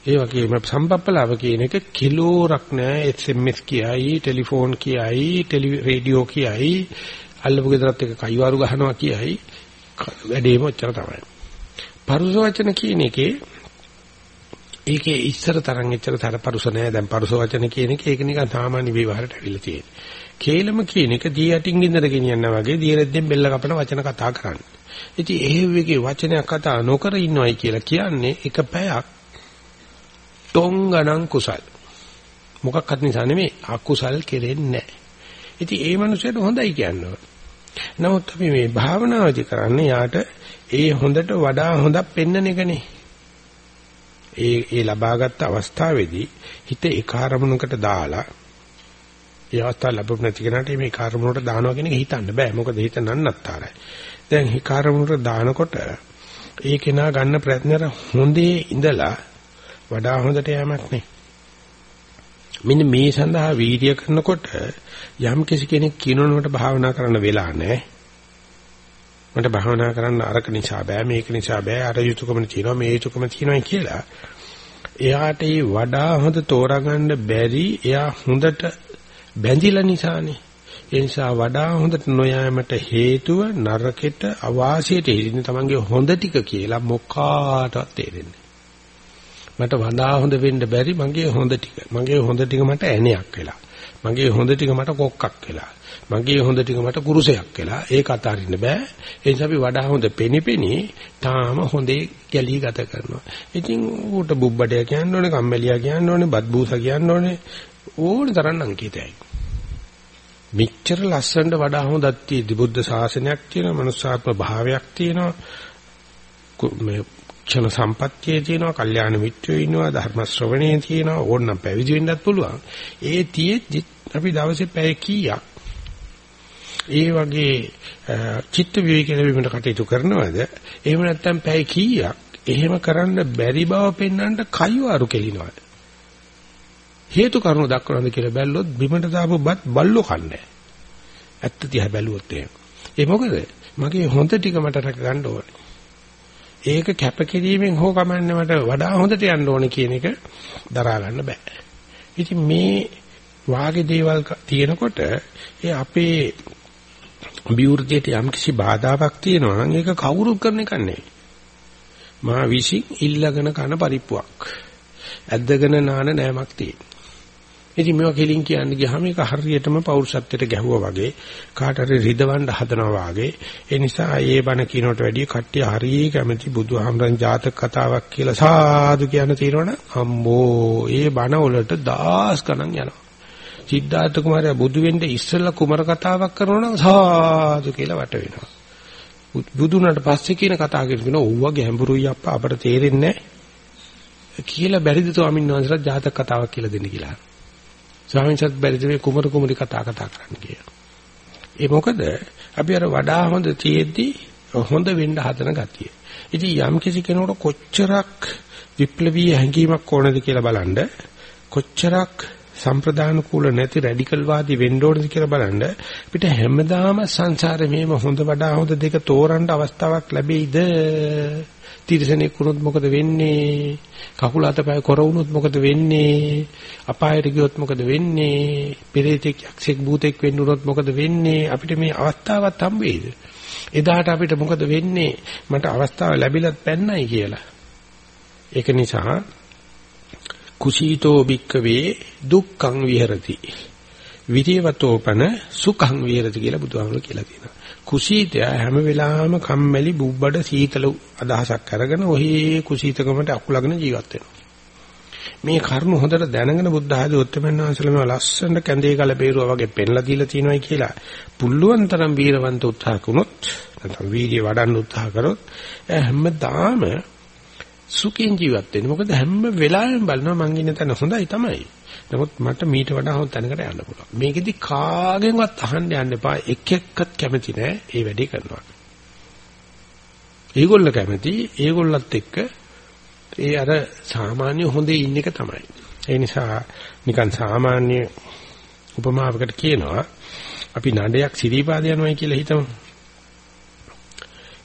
Speaker 1: ඒ වගේම සම්පප්පලාව කියන එක කිලෝරක් නෑ SMS කියයි ටෙලිෆෝන් කියයි ටෙලි රේඩියෝ කියයි අල්ලපු ගෙදරත් එක කයිවාරු ගහනවා කියයි වැඩේම ඔච්චර තමයි. පරුස වචන කියන එකේ ඒකේ ඉස්සර තරම් එච්චර තර පරුස නෑ දැන් පරුස වචන කියන එක ඒක නිකන් සාමාන්‍ය විවහාරයට අවිල්ලා තියෙන්නේ. කේලම කියන එක දී යටින් ගින්දර ගෙනියනවා වගේ දී රෙද්දෙන් බෙල්ල කපන වචන කතා කරන්නේ. ඉතින් එහෙව්වගේ වචනයක් කතා නොකර ඉන්නවයි කියලා කියන්නේ එක පැයක් ටොංගණන් කුසල්. මොකක්වත් නිසා නෙමෙයි අකුසල් කෙරෙන්නේ නැහැ. ඉතින් ඒ මනුස්සයට හොඳයි කියනවා. නමුත් අපි මේ භාවනාවදි කරන්නේ යාට ඒ හොඳට වඩා හොඳක් පෙන්වන එකනේ. ඒ ඒ ලබාගත් අවස්ථාවේදී හිත ඒ කාර්මුණකට දාලා ඒ අවස්ථාව ලැබුණ නැති කෙනාට මේ කාර්මුණට දානවා කියන එක හිතන්න බෑ. මොකද හිත නන්නත්තරයි. දැන් හි කාර්මුණට දානකොට ඒ කෙනා ගන්න ප්‍රයත්නර හොඳේ ඉඳලා වඩා හොඳට යamak නේ. මෙන්න මේ සඳහා වීර්ය කරනකොට යම් කිසි කෙනෙක් කිනොනකට භාවනා කරන්න වෙලා නැහැ. මට භාවනා කරන්න අරක නිසා බෑ මේක නිසා බෑ අර යුතුයකම තියෙනවා මේ යුතුයකම තියෙනවා කියලා. එයාට ඒ වඩා හොඳ තෝරාගන්න බැරි එයා හොඳට බැඳිලා නිසානේ. ඒ නිසා වඩා හොඳට නොයෑමට හේතුව නරකෙට අවාසියට හිරින්න තමන්ගේ හොඳ ටික කියලා මොකාටවත් තේරෙන්නේ මට වඩා හොඳ වෙන්න බැරි මගේ හොඳ ටික. මගේ හොඳ ටික මට ඇණයක් වෙලා. මගේ හොඳ ටික මට කොක්කක් වෙලා. මගේ හොඳ ටික මට කුරුසයක් වෙලා. ඒක අතාරින්න බෑ. ඒ නිසා අපි වඩා හොඳ පෙනිපෙනි තාම හොඳේ ගැලී ගත කරනවා. ඉතින් ඌට බුබ්බඩය කියන්න ඕනේ, කම්මැලියා කියන්න ඕනේ, බත්බූසා කියන්න ඕනේ. ඕන තරම් අංකිතයි. මෙච්චර ලස්සනට වඩා හොඳක් තියෙදි බුද්ධ ශාසනයක් තියෙනවා, මනුස්සාත්ම භාවයක් තියෙනවා. මේ ක්ෂණ සම්පත්තියේ තියෙනවා, කල්යාණ මිත්‍රයෝ ඉන්නවා, ධර්ම ශ්‍රවණයේ තියෙනවා, ඕනනම් පැවිදි වෙන්නත් පුළුවන්. ඒ තියෙද්දි අපි දවසේ පැය කීයක් ඒ වගේ චිත්ත විවේකන වීමට කටයුතු කරනවද? එහෙම නැත්නම් පැය කීයක් එහෙම කරන්න බැරි බව පෙන්වන්න කයිවාරු කෙලිනවද? හේතු කාරණා දක්වනද කියලා බැලුවොත් බිමට දාපු බත් බල්ලෝ කන්නේ. ඇත්ත තියා බැලුවොත් එහෙම. ඒ මොකද? මගේ හොඳ ටික මට රැක ගන්න ඕනේ. ඒක කැපකිරීමෙන් හෝ කමන්නේ මට වඩා හොඳට යන්න ඕනේ කියන එක දරා ගන්න බෑ. ඉතින් මේ වාගේ දේවල් තියෙනකොට ඒ අපේ අභිවෘද්ධියට යම් කිසි බාධාවක් තියෙනවා නම් ඒක කවුරු කරන එක නෙවෙයි. මා විසින් ඉල්ලගෙන කන පරිප්පුවක්. ඇද්දගෙන නාන නෑමක් තියෙනවා. ඉතින් මේවා කෙලින් කියන්න ගියාම ඒක හරියටම පෞරුෂත්වයට ගැහුවා වගේ කාට හරි රිදවන්න හදනවා වගේ. ඒ නිසා ඒ බණ කියනට වැඩිය කට්ටිය හරිය කැමති බුදුහාමරන් ජාතක කතාවක් කියලා සාදු කියන తీරවන අම්මෝ ඒ බණ වලට දාස් ගණන් යනවා. සිද්ධාර්ථ කුමාරයා බුදු වෙන්න ඉස්සෙල්ලා කුමර කතාවක් කරනවා නම් සාදු කියලා වට වෙනවා. බුදුනට පස්සේ කියන කතා කරගෙන ඕවා ගැඹුරුයි අප්පා අපට තේරෙන්නේ නැහැ කියලා බැරිද ස්වාමීන් වහන්සේලා ජාතක කතාවක් කියලා දෙන්න කියලා. ස්වාමීන් වහන්සේත් බැරිද මේ කුමරු කුමරි කතා කතා කරන්න කියලා. ඒ මොකද අපි අර වඩා හොඳ තියෙද්දි හොඳ වෙන්න හදන ගතිය. ඉතින් යම් කිසි කෙනෙකුට කොච්චරක් විප්ලවීය හැඟීමක් ඕනද කියලා බලන්න කොච්චරක් සම්ප්‍රදාන කූල නැති රැඩිකල් වාදී වෙන්න ඕනද කියලා බලන්න අපිට හැමදාම සංසාරේ මේම හොඳ වඩා හොඳ දෙක තෝරන්න අවස්ථාවක් ලැබෙයිද තිරසනෙක් වුණොත් මොකද වෙන්නේ? කකුල අතපය කොර වුණොත් මොකද වෙන්නේ? අපායට ගියොත් මොකද වෙන්නේ? පෙරේතෙක් යක්ෂයෙක් භූතෙක් වෙන්න උනොත් මොකද වෙන්නේ? අපිට මේ අවස්ථාවක් හම්බ වෙයිද? එදාට අපිට මොකද වෙන්නේ? මට අවස්ථාව ලැබිලත් පැන්නයි කියලා. ඒක නිසා කුසීතෝ භික්කවේ දුක්ඛං විහෙරති. විදේවතෝපන සුඛං විහෙරති කියලා බුදුහාමුදුරුවෝ කියලා තියෙනවා. කුසීතය හැම වෙලාවෙම කම්මැලි බුබ්බඩ සීතල අදහසක් අරගෙන ඔහි කුසීතකමට අකුලගෙන ජීවත් වෙනවා. මේ කර්ම හොඳට දැනගෙන බුද්ධ ආදී උත්තරමන් වහන්සේලා මේ ලස්සනට කැඳේ ගල බේරුවා වගේ පෙන්ලා දීලා තියෙනවායි කියලා පුල්ලුවන් තරම් වීරවන්ත උත්සාහ කළොත් නැත්නම් වීර්ය වඩන්න උත්සාහ කරොත් හැමදාම සුඛින් ජීවත් වෙන්න. මොකද හැම වෙලාවෙම බලනවා මං ඉන්න තැන හොඳයි තමයි. නමුත් මට මීට වඩා හොඳ තැනකට යන්න පුළුවන්. මේකෙදි කාගෙන්වත් අහන්න යන්න එපා. එක එක්කත් කැමති නෑ ඒ වැඩේ කරනවා. ඒගොල්ල කැමති ඒගොල්ලත් එක්ක ඒ අර සාමාන්‍ය හොඳේ ඉන්න එක තමයි. ඒ නිසා නිකන් සාමාන්‍ය උපමාවකට කියනවා අපි නඩයක් සිරීපාද යනවා කියලා හිතමු.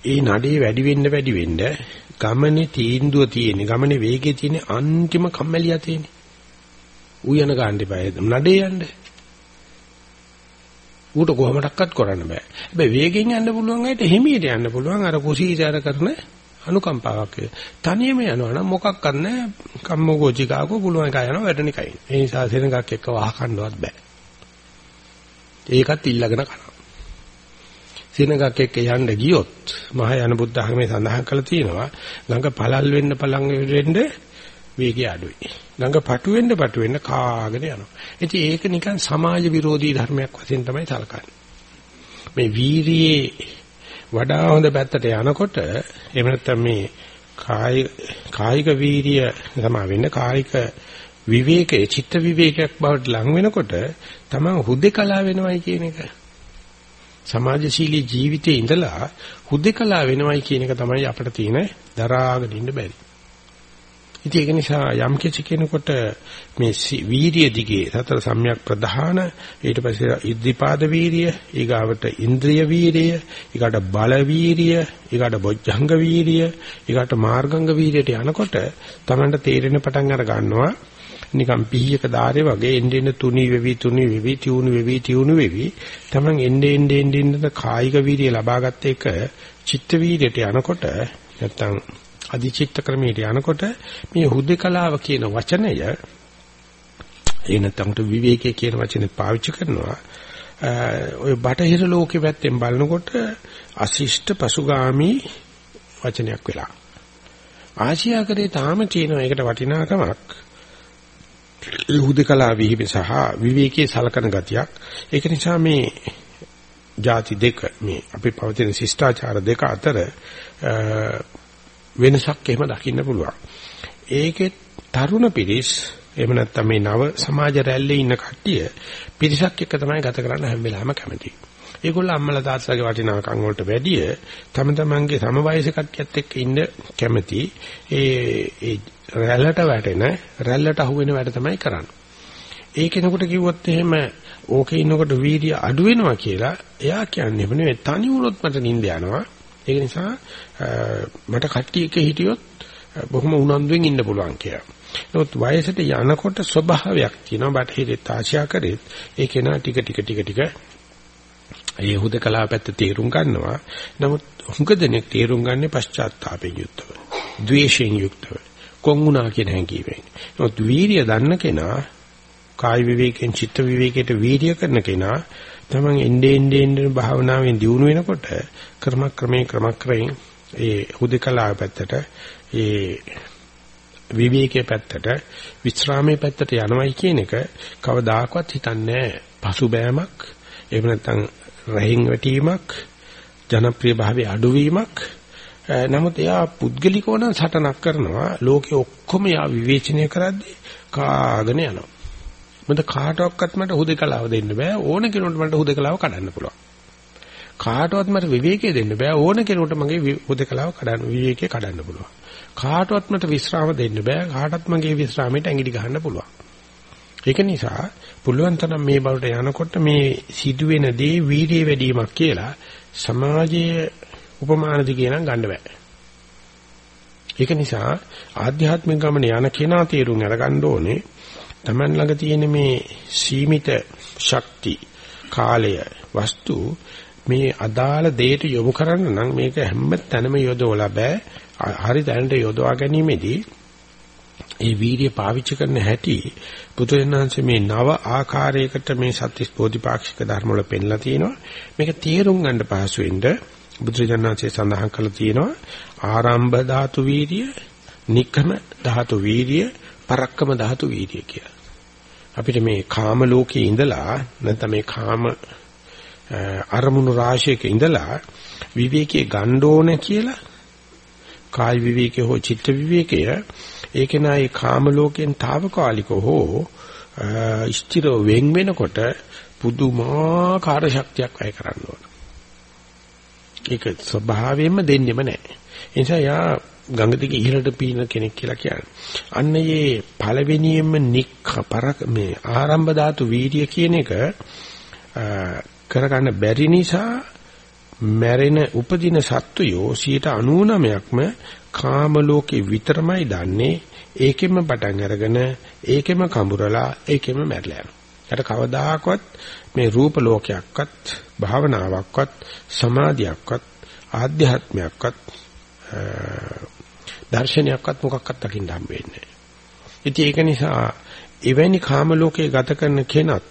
Speaker 1: ඒ නඩේ වැඩි වෙන්න වැඩි වෙන්න ගමනේ තීන්දුව තියෙන ගමනේ වේගය තියෙන අන්තිම කම්මැලියා තියෙන්නේ. ඌ යන ගාන්න එපා. නඩේ යන්න. ඌට කොහොමඩක්වත් කරන්න බෑ. හැබැයි වේගෙන් යන්න පුළුවන් අයට හිමීට යන්න පුළුවන් අර කුසීචාර කරන අනුකම්පාවක්. තනියම යනවා නම් මොකක්වත් නැහැ. කම්මෝගෝ චිකාගෝ පුළුවන් එක යනවා වැඩ නිකයි. ඒ නිසා සෙනඟක් එක්ක වහ කන්නවත් බෑ. ඒකත් ඊළඟන කරනවා. සෙනඟක් එක්ක යන්න ගියොත් මහායාන බුද්ධ ධර්මයේ සඳහන් කරලා තියෙනවා ගඟ පළල් වෙන්න පළං වෙන්න වේගය අඩුයි. ගඟ පටු වෙන්න පටු වෙන්න කාගෙන යනවා. ඉතින් ඒක නිකන් සමාජ විරෝධී ධර්මයක් වශයෙන් තමයි සලකන්නේ. මේ වීරියේ වඩා හොඳ පැත්තට යනකොට එහෙම නැත්නම් මේ කාය කායික වීරිය සමා වෙන්න කායික විවේකයේ චිත්ත විවේකයක් බවට ලං වෙනකොට තමන් හුදේකලා වෙනවයි කියන එක සමාජශීලී ජීවිතයේ ඉඳලා හුදේකලා වෙනවයි කියන එක තමයි අපිට තියෙන දරාගෙන ඉන්න බැරි. ඉතින් ඒක නිසා යම් කිසි කෙනෙකුට මේ වීරිය දිගේ සතර සම්‍යක් ප්‍රධාන ඊට පස්සේ ඉද්ධිපාද වීරිය ඊගාවට ඉන්ද්‍රිය වීරිය ඊගාට බල වීරිය ඊගාට බොජ්ජංග වීරිය ඊගාට මාර්ගංග වීරියට යනකොට Tamanට තේරෙන පටන් අර ගන්නවා නිකන් පිහියක ධාරේ වගේ එන්නේ එන්න තුනි වෙවි තුනි වෙවි තියුණු වෙවි තියුණු වෙවි. Taman එන්නේ එන්නේ එන්නේ කායික වීරිය ලබාගත්ත එක චිත්ත වීරියට යනකොට නැත්තම් අධිචිත්ත ක්‍රමයට යනකොට මේ හුදේකලාව කියන වචනය ඒ නැත්නම් විවේකයේ කියන වචනේ පාවිච්චි කරනවා. ඔය බටහිර ලෝකෙ පැත්තෙන් බලනකොට අශිෂ්ට පසුගාමි වචනයක් වෙලා. ආසියාකරේ තාම තියෙන එකට වටිනාකමක්. හුදේකලා විහිම සහ විවේකයේ සලකන ගතියක් ඒක නිසා මේ ಜಾති දෙක මේ අපි පවතින ශිෂ්ටාචාර දෙක අතර වෙනසක් එහෙම දකින්න පුළුවන්. ඒකේ තරුණ පිරිස් එහෙම නැත්නම් මේ නව සමාජ රැල්ලේ ඉන්න කට්ටිය පිරිසක් එක්ක තමයි ගත කරන්න හැම වෙලාවෙම කැමති. ඒගොල්ලෝ අම්මලා තාත්තලාගේ වටිනාකම් වලට වැඩිය තම තමන්ගේ සම වයස කට්ටියත් එක්ක ඉන්න කැමති. ඒ ඒ රැල්ලට වැටෙන රැල්ලට අහු වෙන වැඩ තමයි කරන්නේ. ඒ කෙනෙකුට කිව්වොත් එහෙම ඕකේ ඉන්නකොට වීර්ය අඩු වෙනවා කියලා එයා කියන්නේ නෙමෙයි තනි වුණොත් මට නිින්ද යනවා. ඒක නිසා මට කට්ටියක හිටියොත් බොහොම උනන්දුවෙන් ඉන්න පුළුවන් කියලා. නමුත් වයසට යනකොට ස්වභාවයක් තියෙනවා බටහිරේ ආශා කරේ ඒක නා ටික ටික ටික ටික ඒ හුදකලා පැත්ත තේරුම් ගන්නවා. නමුත් හුඟ දෙනෙක් තේරුම් ගන්නේ පශ්චාත්තාපයෙන් යුක්තව. ද්වේෂයෙන් යුක්තව. කොංගුණා කියන හැඟීමෙන්. නමුත් වීරිය දන්න කෙනා කාය විවේකයෙන් චිත්ත විවේකයට වීරිය කරන කෙනා තමන් එන්නේ එන්නේ එන්නේ භාවනාවෙන් දියුණු වෙනකොට ක්‍රමක්‍රමයෙන් ක්‍රමක්‍රමයෙන් ඒ හුදකලා පැත්තට ඒ විවේකයේ පැත්තට විස්රාමයේ පැත්තට යනවයි කියන එක කවදාකවත් හිතන්නේ පසුබෑමක් එහෙම නැත්නම් රහින් වැටීමක් ජනප්‍රිය භාවයේ අඩුවීමක් නමුත් එයා පුද්ගලිකව නම් සටනක් කරනවා. ලෝකෙ ඔක්කොම යා විවේචනය කරද්දී කාගෙන යනවා. මොකද කාටවත් මට හුදකලාව දෙන්න බෑ. ඕන කෙනෙකුට මට හුදකලාව කඩන්න පුළුවන්. කාටවත් මට විවේකයේ දෙන්න බෑ. ඕන කෙනෙකුට මගේ හුදකලාව කඩන්න විවේකයේ කඩන්න පුළුවන්. කාටවත් මට විශ්‍රාම දෙන්න බෑ. කාටවත් මගේ විශ්‍රාමයට ඇඟිලි ගහන්න පුළුවන්. ඒක නිසා පුළුවන් තරම් මේ බවට යනකොට මේ සිදුවෙන දේ වීර්යය වැඩිවීමක් කියලා සමාජයේ උපමාන දිගේ නම් ගන්න බෑ. ඒක නිසා ආධ්‍යාත්මික ගමන යන කෙනා තේරුම් අරගන්න ඕනේ Taman ළඟ තියෙන මේ සීමිත ශක්ති කාලය වස්තු මේ අදාළ දෙයට යොමු කරන්න නම් මේක හැම තැනම යොදවලා බෑ. හරි තැනට යොදවා ගැනීමේදී ඒ වීර්ය පාවිච්චි කරන හැටි බුදුරජාණන්සේ මේ නව ආකාරයකට මේ සත්‍විස් බෝධිපාක්ෂික ධර්ම වල පෙන්ලා තියෙනවා. මේක තේරුම් ගන්න පහසු වෙන්න බුදුරජාණන්සේ සඳහන් කළා තියෙනවා ආරම්භ ධාතු වීර්ය නික්කම ධාතු වීර්ය පරක්කම ධාතු වීර්ය කියලා අපිට මේ කාම ලෝකයේ ඉඳලා නැත්නම් මේ කාම අරමුණු රාශියක ඉඳලා විවේකයේ ගන්න ඕන කියලා කාය විවේකයේ හෝ චිත්ත විවේකය ඒක නයි කාම ලෝකයෙන් తాවකාලික හෝ ස්ථිරව වෙන් වෙනකොට පුදුමාකාර ශක්තියක් වැය කරන්න ඕන. ඒක ස්වභාවයෙන්ම දෙන්නෙම නැහැ. ඒ නිසා යා ගඟ දිගේ ඉහළට පීන කෙනෙක් කියලා කියන්නේ. අන්න ඒ පළවෙනියෙන්ම නික් පරක මේ ආරම්භ ධාතු වීර්ය කියන එක කරගන්න බැරි නිසා මැරෙන උපදින සත්වයෝ 99%ක්ම කාම ලෝකේ විතරමයි දන්නේ ඒකෙම පටන් අරගෙන ඒකෙම කඹරලා ඒකෙම මැරලා යනවා. යට කවදාකවත් මේ රූප ලෝකයක්වත් භාවනාවක්වත් සමාධියක්වත් ආධ්‍යාත්මයක්වත් දර්ශනයක්වත් මොකක්වත් දකින්න හම්බෙන්නේ නැහැ. ඉතින් ඒක නිසා එවැනි කාම ලෝකයේ ගත කරන කෙනත්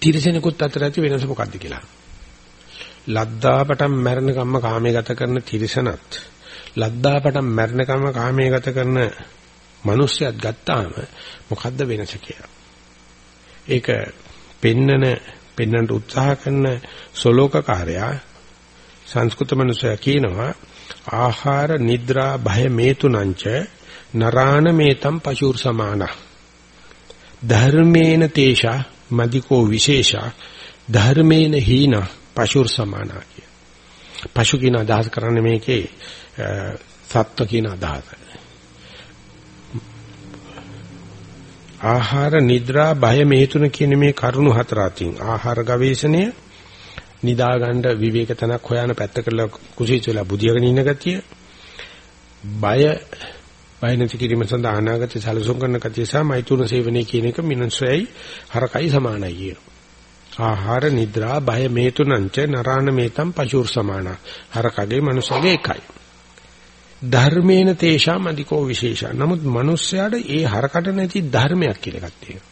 Speaker 1: තිරසනෙකුත් අතර ඇති වෙනස මොකක්ද කියලා. ලද්දාපටන් මරණ කම්ම කාමයේ ගත කරන තිරසනත් ලද්දාපටන් මරණ කම්ම කාමයේ ගත කරන මිනිස්සයත් ගත්තාම මොකද්ද වෙනස කියලා. ඒක පෙන්නන පෙන්නට උත්සාහ කරන සොලෝකකාරයා සංස්කෘත මනුස්සයා කියනවා ආහාර නිද්‍රා භය මේතුනංච නරාණ මේතම් පශුර් සමාන ධර්මේන තේෂා මදිකෝ විශේෂා ධර්මේන හීන පශුර් සමානා කිය. පශු කියන අදහස් කරන්නේ මේකේ සත්ව කියන අදහස. ආහාර නිද්‍රා භය මේතුන කියන මේ කරුණු හතර අතින් ආහාර ගවේෂණය නිදා ගන්න විවේක තනක් හොයන පැත්ත කරලා කුසීත වෙලා බුදියාගෙන ඉන්න ගතිය බය බය නැති කිරීම සඳහා අනාගත සැලසුම් කරන ගතිය සහ මෛතුන සේවනයේ කියන එක මිනිස්සෙයි හරකයි සමානයි කියනවා. ආහාර නිද්‍රා බය මේ තුනංච නරාණ මේතම් පශුර් සමාන. හරකගේ මනුස්සගේ එකයි. ධර්මේන තේෂාම අධිකෝ විශේෂා. නමුත් මිනිස්යාට ඒ හරකට නැති ධර්මයක් කියලා එකක් තියෙනවා.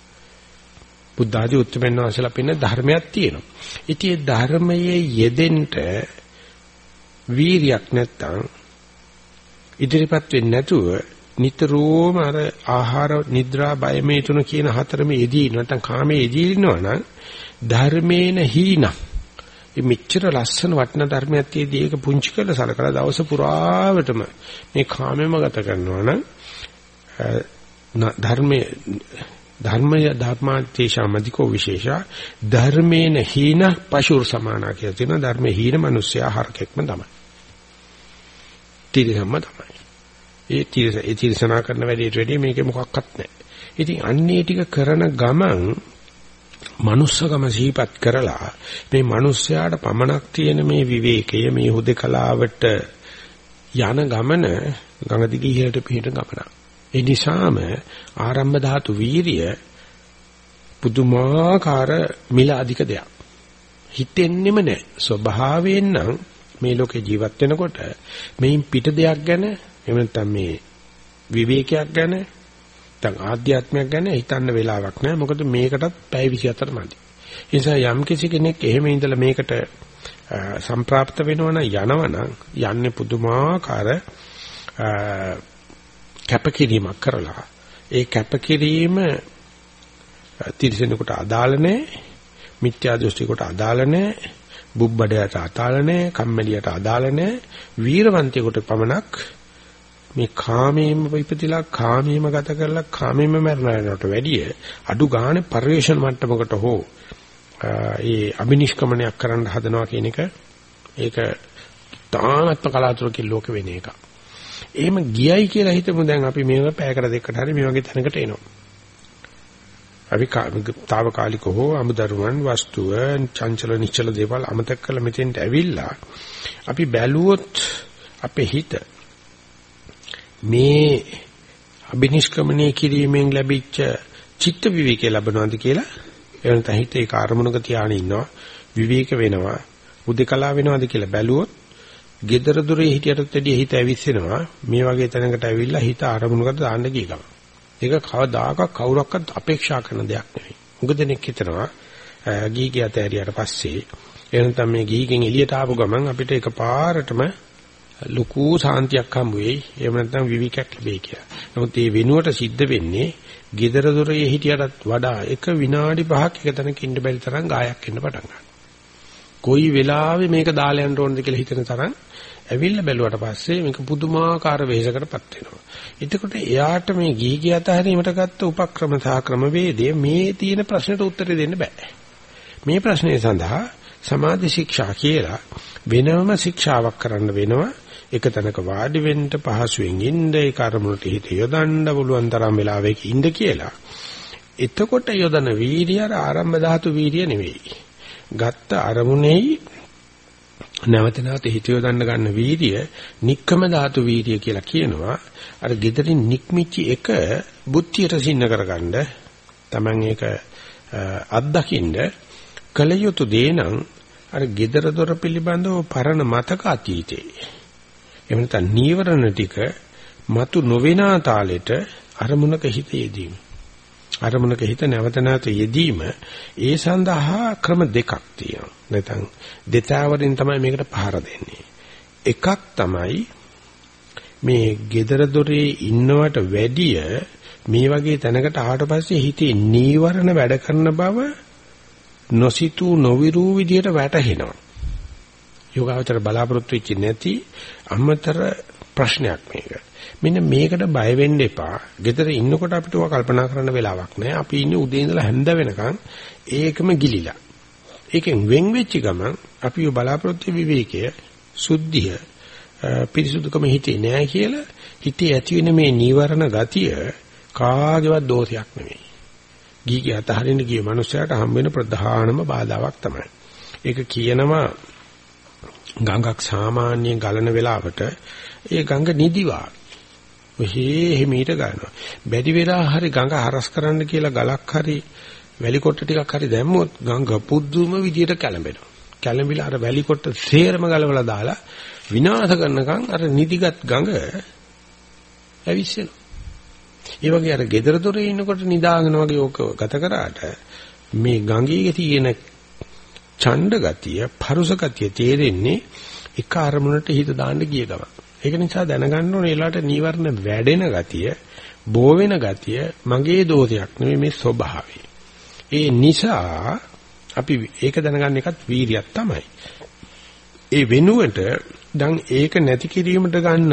Speaker 1: බුද්ධ ආදී උත්තරමෙන් වහන්සේලා පින්න ධර්මයක් තියෙනවා. ඉතින් ඒ ධර්මයේ යෙදෙන්න වීරියක් නැත්තම් ඉදිරිපත් වෙන්නේ නැතුව නිතරම අර ආහාර නිද්‍රා බය මේ තුන කියන හතරම යෙදී නැත්නම් කාමයේ යෙදී ඉන්නවනම් ධර්මේන හීන මේ මෙච්චර ලස්සන වටින ධර්මයක් තියදී ඒක පුංචි කරලා සලකලා දවස පුරාවටම මේ කාමෙම ගත කරනවා නම් ධර්මයේ ධර්මය ධර්මාතේශාමදිකෝ විශේෂා ධර්මේන හීන පශුර් සමානා කියලා තියෙනවා ධර්මයේ හීන මිනිස්සයා හරකෙක්ම තමයි. තිරසම්ම තමයි. ඒ තිරස ඒ තිරසනා කරන වැඩේට වැඩිය මේකේ මොකක්වත් නැහැ. ඉතින් අන්නේ ටික කරන ගමන් manussකම සිහිපත් කරලා මේ මිනිස්යාට පමණක් තියෙන මේ විවේකය මේ හුදකලාවට යන ගමන ගඟ දිගේ ඉහළට පිට ගමනක්. ඒ නිසාම ආරම්භ ධාතු වීරිය පුදුමාකාර මිල අධික දෙයක්. හිතෙන්නෙම නැහැ. ස්වභාවයෙන් නම් මේ ලෝකේ ජීවත් වෙනකොට මේන් පිට දෙයක් ගැන එහෙම නැත්නම් මේ විවේකයක් ගැන නැත්නම් ආධ්‍යාත්මයක් ගැන හිතන්න වෙලාවක් නැහැ. මොකද මේකටත් පැය 24 මදි. ඒ නිසා යම් කිසි කෙනෙක් එහෙම ඉඳලා මේකට සම්ප්‍රාප්ත වෙනවනම් යනවනම් යන්නේ පුදුමාකාර කැපකිරීමක් කරලා. ඒ කැපකිරීම තිරසනෙකුට අදාළ නැහැ. මිත්‍යා දෘෂ්ටිකට අදාළ නැහැ. බුබ්බඩයට අදාළ නැහැ. කම්මැලියට අදාළ නැහැ. වීරවන්තයෙකුට පමණක් මේ කාමයේම ඉපදිලා කාමයේම ගත කරලා කාමයේම මරණයට වැඩිය අඩු ගානේ පරිවේෂණ මට්ටමකට හෝ ඒ අබිනිෂ්ක්‍මණයක් කරන්න හදනවා කියන එක ඒක තාමත්ම කලාතුරකින් ලෝක වෙන එකක්. එහෙම ගියයි කියලා හිතමු දැන් අපි මේක පැයකට දෙකකට හරි මේ වගේ තැනකට එනවා. අපි తాවකාලික හෝ අමුදරුවන් වස්තුව චංචල නිශ්චල දේවල් අමතක කරලා මෙතෙන්ට ඇවිල්ලා අපි බැලුවොත් අපේ හිත මේ අබිනිෂ්ක්‍මණය කිරීමෙන් ලැබිච්ච චිත්ත විවේකය ලැබනවාද කියලා එවනත හිත ඒක අරමුණක තියාගෙන ඉන්නවා විවේක වෙනවා උදේකලා වෙනවාද කියලා බැලුවොත් gedara dure හිටියටත් වැඩිය හිත ඇවිස්සෙනවා මේ වගේ තැනකට ඇවිල්ලා හිත අරමුණකට දාන්න ගිය ගමන්. ඒක කවදාකවත් කවුරක්වත් අපේක්ෂා කරන දෙයක් නෙවෙයි. උඟ දෙනෙක් හිතනවා ගීගිය ඇතෑරියට පස්සේ එනතම් මේ ගීගෙන් එළියට ආපු ගමන් අපිට එකපාරටම ලুকু සාන්තියක් හම්බ වෙයි. එහෙම නැත්නම් විවිකයක් ලැබෙයි කියලා. නමුත් මේ වෙනුවට සිද්ධ වෙන්නේ gedara dure හිටියටත් වඩා එක විනාඩි 5ක් එක තැනක ඉන්න බැරි තරම් ගායක් එන්න පටන් ගන්නවා. කොයි වෙලාවෙ මේක දාලා යන්න ඕනද කියලා හිතන තරම් ඇවිල්ලා බැලුවට පස්සේ මේක පුදුමාකාර වෙහෙසකටපත් වෙනවා. එතකොට එයාට මේ ගිහි ගිය අතහැරීමට ගත්ත උපක්‍රම සහ ක්‍රමවේදය මේ තියෙන ප්‍රශ්නෙට උත්තර දෙන්න බෑ. මේ ප්‍රශ්නේ සඳහා සමාධි ශික්ෂා කියලා වෙනම ශික්ෂාවක් කරන්න වෙනවා. එක තැනක වාඩි වෙන්න පහසුවෙන් ඉන්න ඒ කර්මවලට හිත යොදන්න පුළුවන් තරම් වෙලාවක ඉන්න කියලා. එතකොට යොදන වීර්ය ආරම්භ ධාතු වීර්ය නෙවෙයි. ගත්ත අරමුණෙහි නැවත නැවත හිත යොදන්න ගන්න වීර්ය නික්කම ධාතු වීර්ය කියලා කියනවා. අර gederin නික්මිච්ච එක බුද්ධියට සින්න කරගන්න Taman ඒක අත්දකින්න කල යුතු දේ නම් අර gedara dora පිළිබඳව පරණ මතක අතීතේ එහෙම නැත්නම් නීවරණ ටික මතු නොවෙනා තාලෙට අරමුණක හිත යෙදීම අරමුණක හිත නැවත නැවත යෙදීම ඒ සඳහා ක්‍රම දෙකක් තියෙනවා. නැත්නම් දෙතාවරින් තමයි මේකට පහර දෙන්නේ. එකක් තමයි මේ gedara dore ඉන්නවට වැඩිය මේ වගේ තැනකට ආවට පස්සේ හිතේ නීවරණ වැඩ කරන බව නොසිතූ නොවිරූ විදියට වැටහෙනවා. යෝගාවචර බලාපොරොත්තු වෙච්ච නැති අමතර ප්‍රශ්නයක් මේක. මෙන්න මේකට බය වෙන්න එපා. gedara ඉන්නකොට අපිට ඔය කල්පනා කරන්න වෙලාවක් නැහැ. අපි ඉන්නේ උදේ ඉඳලා හැන්ද වෙනකන් ඒකම ගිලිලා. ඒකෙන් වෙන් වෙච්ච ගමන් අපි ඔය බලාපොරොත්තු විවේකය, සුද්ධිය, පිරිසුදුකම හිතේ නැහැ කියලා හිතේ ඇති වෙන මේ නීවරණ ගතිය කාගේවත් දෝෂයක් නෙවෙයි. ගීගේ අතහරින්න ගිය මනුස්සයාට හම් වෙන ප්‍රධානම බාධාවක් තමයි. ඒක කියනවා ගඟක් සාමාන්‍යයෙන් ගලන වෙලාවට ඒ ගඟ නිදිවා. ඔහේ හිමීට ගන්නවා. බැරි වෙලා හරි ගඟ හරස් කරන්න කියලා ගලක් හරි වැලි කොට ටිකක් හරි දැම්මොත් ගඟ පුදුම විදියට කැළඹෙනවා. කැළඹිලා අර වැලි කොට සේරම ගලවලා දාලා විනාශ කරනකම් අර නිදිගත් ගඟ ඇවිස්සෙනවා. ඒ වගේ අර gedara dore ඉන්නකොට නිදාගෙන වගේ ඕක ගත කරාට මේ ගඟේ තියෙන ඡණ්ඩ ගතිය, පරුස ගතිය තේරෙන්නේ එක අරමුණට හිත දාන්න ගිය ගමන්. ඒක නිසා දැනගන්න ඕනේ ඒලාට නීවරණ වැඩෙන ගතිය, බෝ වෙන ගතිය මගේ දෝෂයක් නෙමෙයි මේ ස්වභාවය. ඒ නිසා අපි ඒක දැනගන්න එකත් වීරියක් තමයි. ඒ වෙනුවට දැන් ඒක නැති කිරීමට ගන්න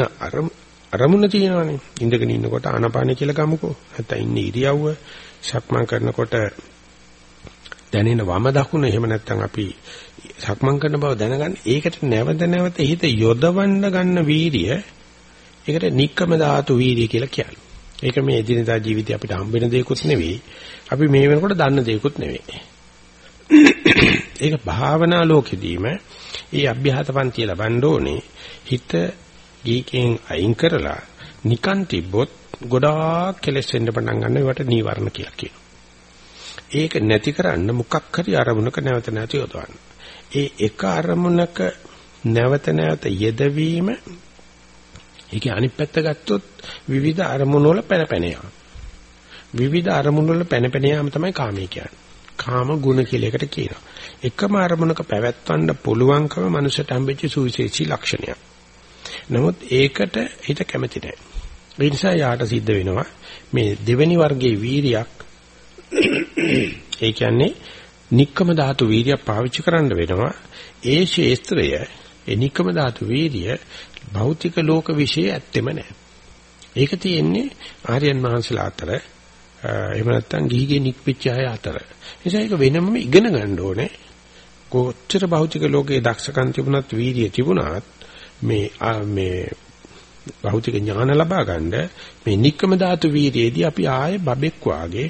Speaker 1: අරමුණ තියෙනවානේ. ඉඳගෙන ඉන්නකොට ආනාපාන කියලා ගමුකෝ. නැත්නම් ඉන්නේ ඉරියව්ව සක්මන් කරනකොට දැනෙන වම දකුණ එහෙම නැත්නම් අපි සක්මන් කරන බව දැනගන්න ඒකට නැවත නැවත හිත යොදවන්න ගන්න වීරිය ඒකට නික්කම ධාතු වීරිය කියලා කියන්නේ. ඒක මේ එදිනදා ජීවිතේ අපිට හම්බ වෙන දෙයක්වත් නෙවෙයි. අපි මේ වෙනකොට දන්න දෙයක්වත් නෙවෙයි. ඒක භාවනා ලෝකෙදීම ඒ අභ්‍යාහත පන්තිය ලබන්න ඕනේ. හිත ගීකෙන් අයින් කරලා නිකන් තිබ්බොත් ගොඩාක් කෙලෙස් වෙන්න පටන් ගන්නවා. ඒවට නීවරණ කියලා කියනවා. ඒක නැති කරන්න මොකක් හරි අරමුණක නැවත නැවත යොදවන්න. ඒ එක අරමුණක නැවත නැවත යෙදවීම ඒකේ අනිත් පැත්ත ගත්තොත් විවිධ අරමුණු වල පැනපැන යාම. විවිධ අරමුණු වල පැනපැන යාම තමයි කාමී කියන්නේ. කාම ගුණ කියලා එකට කියනවා. එකම අරමුණක පැවැත්වන්න පුළුවන්කම මනුෂ්‍යට හම්බෙච්ච සුවිශේෂී ලක්ෂණයක්. නමුත් ඒකට හිත කැමති නැහැ. ඒ නිසා යාට සිද්ධ වෙනවා මේ දෙවෙනි වර්ගයේ වීරියක් ඒ කියන්නේ නික්කම ධාතු වීර්ය පාවිච්චි කරන්න වෙනවා. ඒ ශේස්ත්‍රය ඒ නික්කම ධාතු වීර්ය භෞතික ලෝක વિશે ඇත්තෙම නැහැ. ඒක තියෙන්නේ ආර්යයන් වහන්සේලා අතර එහෙම නැත්නම් ගිහිගේ නික්පිච්ච අය අතර. නිසා ඒක වෙනමම ඉගෙන ගන්න ඕනේ. කොච්චර භෞතික ලෝකයේ දක්ෂකම් තිබුණත් වීර්ය තිබුණත් මේ මේ භෞතික ඥාන ලබා ගන්න මේ නික්කම ධාතු වීර්යයේදී අපි ආයේ බබෙක් වාගේ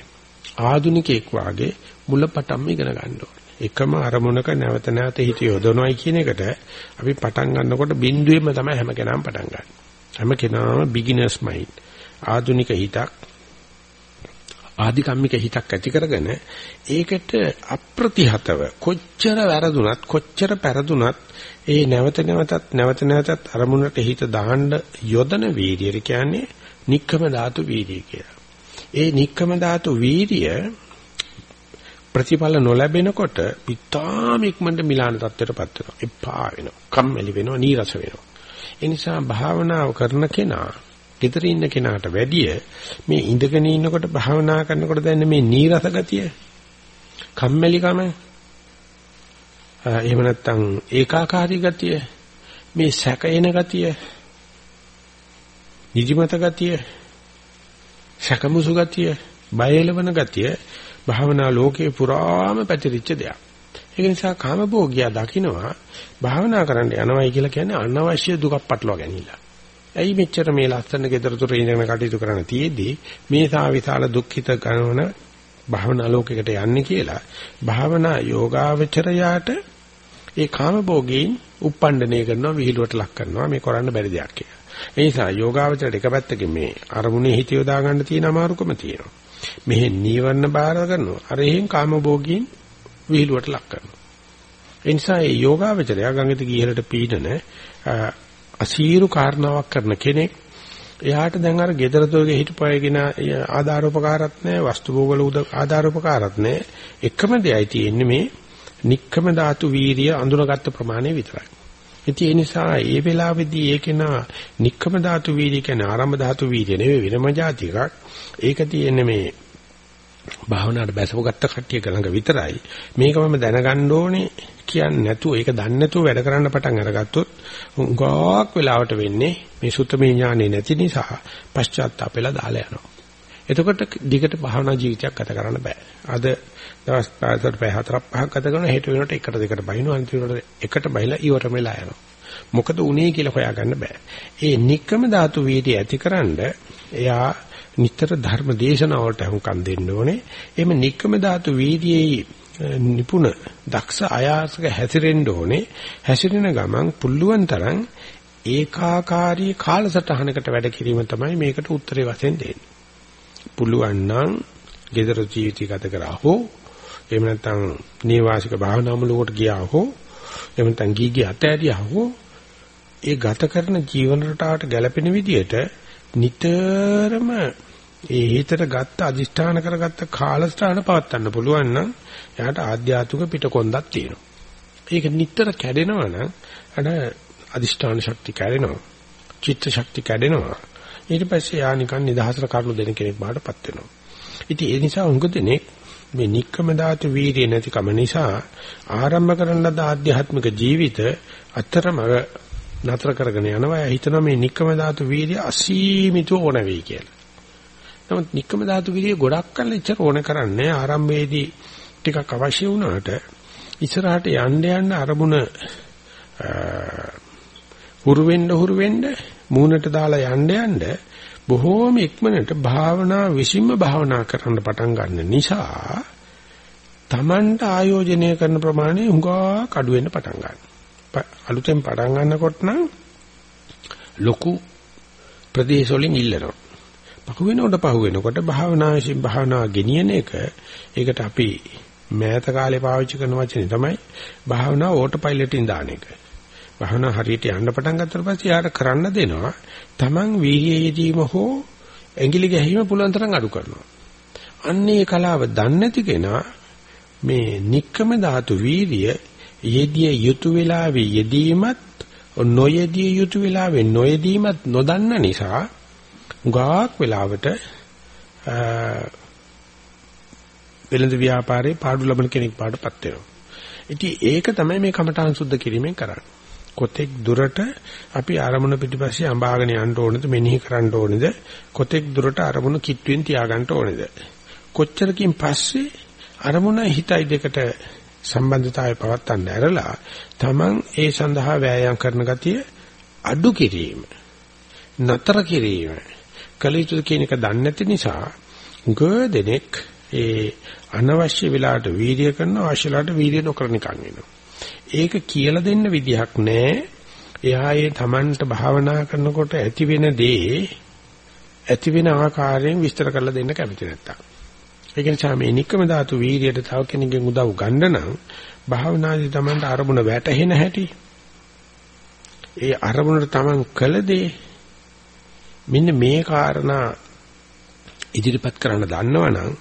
Speaker 1: ආදුනිකෙක් වාගේ මුලපටන්ම ඉගෙන ගන්න ඕනේ. එකම අරමුණක නැවත නැවත හිත යොදනවයි කියන එකට අපි පටන් ගන්නකොට බිඳුවෙම තමයි හැම කෙනාම පටන් ගන්න. හැම කෙනාම බිග්ිනර්ස් මයින්ඩ්. ආදුනික හිතක් ආධිකම්මික හිතක් ඇති කරගෙන ඒකට අප්‍රතිහතව කොච්චර වැරදුනත් කොච්චර පෙරදුනත් ඒ නැවත නැවතත් නැවත නැවතත් අරමුණට හිත දාන්න යොදන වීර්යය කියන්නේ නික්කම ධාතු වීර්යය කියලා. ඒ නික්කම ධාතු වීර්ය ප්‍රතිඵල නොලැබෙනකොට පිටාම ඉක්මනට මිලාන තත්ත්වයටපත් වෙනවා. එපා වෙනවා. කම්මැලි වෙනවා, නීරස වෙනවා. ඒ නිසා භාවනාව කරන කෙනා, ගෙදර ඉන්න කෙනාට වැඩිය මේ ඉඳගෙන ඉන්නකොට භාවනා කරනකොට දැනෙන මේ නීරස ගතිය, කම්මැලිකම, එහෙම නැත්නම් ඒකාකාරී ගතිය, මේ සැකේන ගතිය නිදිමත ගතිය සැකමුසු ගතිය බයලවන ගතිය භාවනා ලෝකේ පුරාම පැතිරිච්ච දෙයක්. ඒක නිසා කාමභෝගියා දකින්නවා භාවනා කරන්න යනවයි කියලා කියන්නේ අනවශ්‍ය දුකක් පටලවා ගැනීමලා. ඇයි මෙච්චර මේ ලස්සන ගෙදර දොර ඉඳගෙන කටයුතු කරන්න තියේදී මේ සා විශාල දුක්ඛිත ගණන භාවනා ලෝකයකට යන්නේ කියලා භාවනා යෝගාවචරයාට ඒ කාමභෝගීන් උප්පණ්ඩණය කරනවා විහිළුවට ලක් කරනවා මේ කරන්න බැරි දෙයක් කියලා. ඒ නිසා යෝගාවචරයට එක පැත්තකින් මේ අරමුණේ හිත යොදා ගන්න තියෙන අමාරුකම තියෙනවා. මෙහි නීවරණ බාර කරනවා. අර එහෙන් කාමභෝගීන් විහිළුවට ලක් කරනවා. ඒ නිසා මේ යෝගාවචරය ගඟට ගියලට පීඩන අසීරු කාරණාවක් කරන කෙනෙක් එයාට දැන් අර gedara දොරේ හිටපයගෙන ආධාරෝපකාරත් නැහැ වස්තු භෝගල උද ආධාරෝපකාරත් නැහැ එකම දෙයයි තියෙන්නේ මේ නික්කම ධාතු වීරිය අඳුනගත්ත ප්‍රමාණය විතරයි. ඉතින් ඒ නිසා ඒ වෙලාවේදී ඒකේන නික්කම ධාතු වීරිය කියන්නේ ආරම්භ ධාතු වීරිය නෙවෙයි වෙනම જાතිකක්. ඒක තියෙන්නේ මේ භාවනාවට බැසව ගත්ත කට්ටිය ළඟ විතරයි. මේක මම දැනගන්න ඕනේ කියන්නේ නැතුව ඒක දන්නේ නැතුව වැඩ කරන්න පටන් අරගත්තොත් උගාවක් වෙලාවට වෙන්නේ මේ සුත්තමේ ඥානෙ නැති නිසා පශ්චාත්තාපෙලා දාලා යනවා. එතකොට දිගට භාවනා ජීවිතයක් ගත කරන්න බෑ. අද දවස් පාසල් පැය හතරක් පහක් ගත කරන හෙට වෙනකොට එකට දෙකට බහිනවා අන්තිමට එකට බහිලා ඉවරම වෙලා යනවා. මොකද උනේ කියලා හොයාගන්න බෑ. ඒ නික්කම ධාතු වීර්ය ඇතිකරනද එයා නිතර ධර්ම දේශනාවලට හුඟක් දෙන්න ඕනේ. එහෙම නික්කම ධාතු වීර්යයේ නිපුණ දක්ෂ අයාසක හැසිරෙන්න ඕනේ. හැසිරෙන ගමන් පුල්ලුවන් තරම් ඒකාකාරී කාලසටහනකට වැඩ කිරීම තමයි මේකට උත්තරේ වශයෙන් දෙන්නේ. පුළුවන් නම් gedara ජීවිතය ගත කරා හෝ එහෙම නැත්නම් නේවාසික භාවනාවලට ගියා හෝ එහෙම නැත්නම් ගීගේ අතෑරියා හෝ ඒ ගත කරන ජීවන රටාවට ගැළපෙන විදියට නිතරම ඒ හිතට ගත්ත අදිෂ්ඨාන කරගත්ත කාලස්ථාන පවත්වන්න පුළුවන් නම් එයාට ආධ්‍යාත්මික පිටකොන්දක් තියෙනවා. ඒක නිතර කැඩෙනවා නම් අර අදිෂ්ඨාන ශක්තිය කැඩෙනවා. චිත්ත ශක්තිය කැඩෙනවා. ඊට පස්සේ යා නිකන් නිදහසට කරුණු දෙන කෙනෙක් බාටපත් වෙනවා. ඉතින් ඒ නිසා උඟ දෙනෙක් මේ නික්කම ධාතු වීර්ය නැතිකම නිසා ආරම්භ කරන ලද ආධ්‍යාත්මික ජීවිත අතරම නතර කරගෙන යනවා. හිතනවා මේ නික්කම ධාතු වීර්ය අසීමිතව ඕන වෙයි කියලා. නමුත් නික්කම ධාතු වීර්ය ගොඩක් කල් ඉච්චර ඕන කරන්නේ ආරම්භයේදී ටිකක් අවශ්‍ය වුණාට ඉස්සරහට යන්න යන්න අරමුණ හුරු වෙන්න හුරු වෙන්න මූණට දාලා යන්න යන්න බොහෝම ඉක්මනට භාවනා විසින්ම භාවනා කරන්න පටන් ගන්න නිසා Tamanට ආයෝජනය කරන ප්‍රමාණය උඟා කඩු වෙන්න පටන් ගන්නවා. අලුතෙන් පටන් ගන්නකොට නම් ලොකු ප්‍රදේශ වලින් ඉල්ලනවා. පහු වෙනකොට පහු වෙනකොට භාවනා විසින් භාවනා ගෙනියන එක ඒකට අපි මෑත කාලේ පාවිච්චි කරන වචනේ තමයි භාවනා ඕටෝ පයිලට්ින් දාන එක. භාවනා හරියට යන්න පටන් ගත්තට පස්සේ යාට කරන්න දෙනවා. Taman වීර්යයේදීම හෝ ඇඟිලි ගැහිම පුළුවන් තරම් අඩු කරනවා. අන්නේ කලාව දන්නේ නැති කෙනා මේ নিක්කම ධාතු වීර්ය යෙදිය යුතු වෙලාවේ යෙදීමත් නොයෙදිය යුතු වෙලාවේ නොයෙදීමත් නොදන්න නිසා ගාක් වෙලාවට වෙළඳ ව්‍යාපාරේ පාඩු ලබන කෙනෙක් පාඩපත් වෙනවා. ඉතින් ඒක තමයි මේ කමඨාන් සුද්ධ කිරීමෙන් කරන්නේ. කොතෙක් දුරට අපි අරමුණ පිටිපස්සේ අඹාගෙන යන්න ඕනද මෙනෙහි කරන්න ඕනද කොතෙක් දුරට අරමුණ කිට්ටුවෙන් තියාගන්න ඕනද? කොච්චරකින් පස්සේ අරමුණ හිතයි දෙකට සම්බන්ධතාවය පවත්වන්න ඇරලා Taman ඒ සඳහා වෑයම් කරන ගතිය අඩු කිරීම නතර කිරීම කලිතු කියන එක දන්නේ නැති නිසා ගොඩනෙක් ඒ අනවශ්‍ය වෙලාවට වීර්ය කරන අවශ්‍යලාට වීර්ය නොකර නිකන් වෙනවා. ඒක කියලා දෙන්න විදිහක් නැහැ. එයා ඒ Tamanට භාවනා කරනකොට ඇති වෙන දේ ඇති වෙන ආකාරයෙන් විස්තර කරලා දෙන්න කැමති නැත්තම්. ඒක නිසා මේ නික්කම ධාතු වීර්යයට තව කෙනෙක්ගෙන් උදව් ගන්න නම් භාවනාදී Tamanට අරමුණ වැටහෙන හැටි ඒ අරමුණට Taman කළ දේ මෙන්න මේ කාරණා ඉදිරිපත් කරන්න දන්නවනම්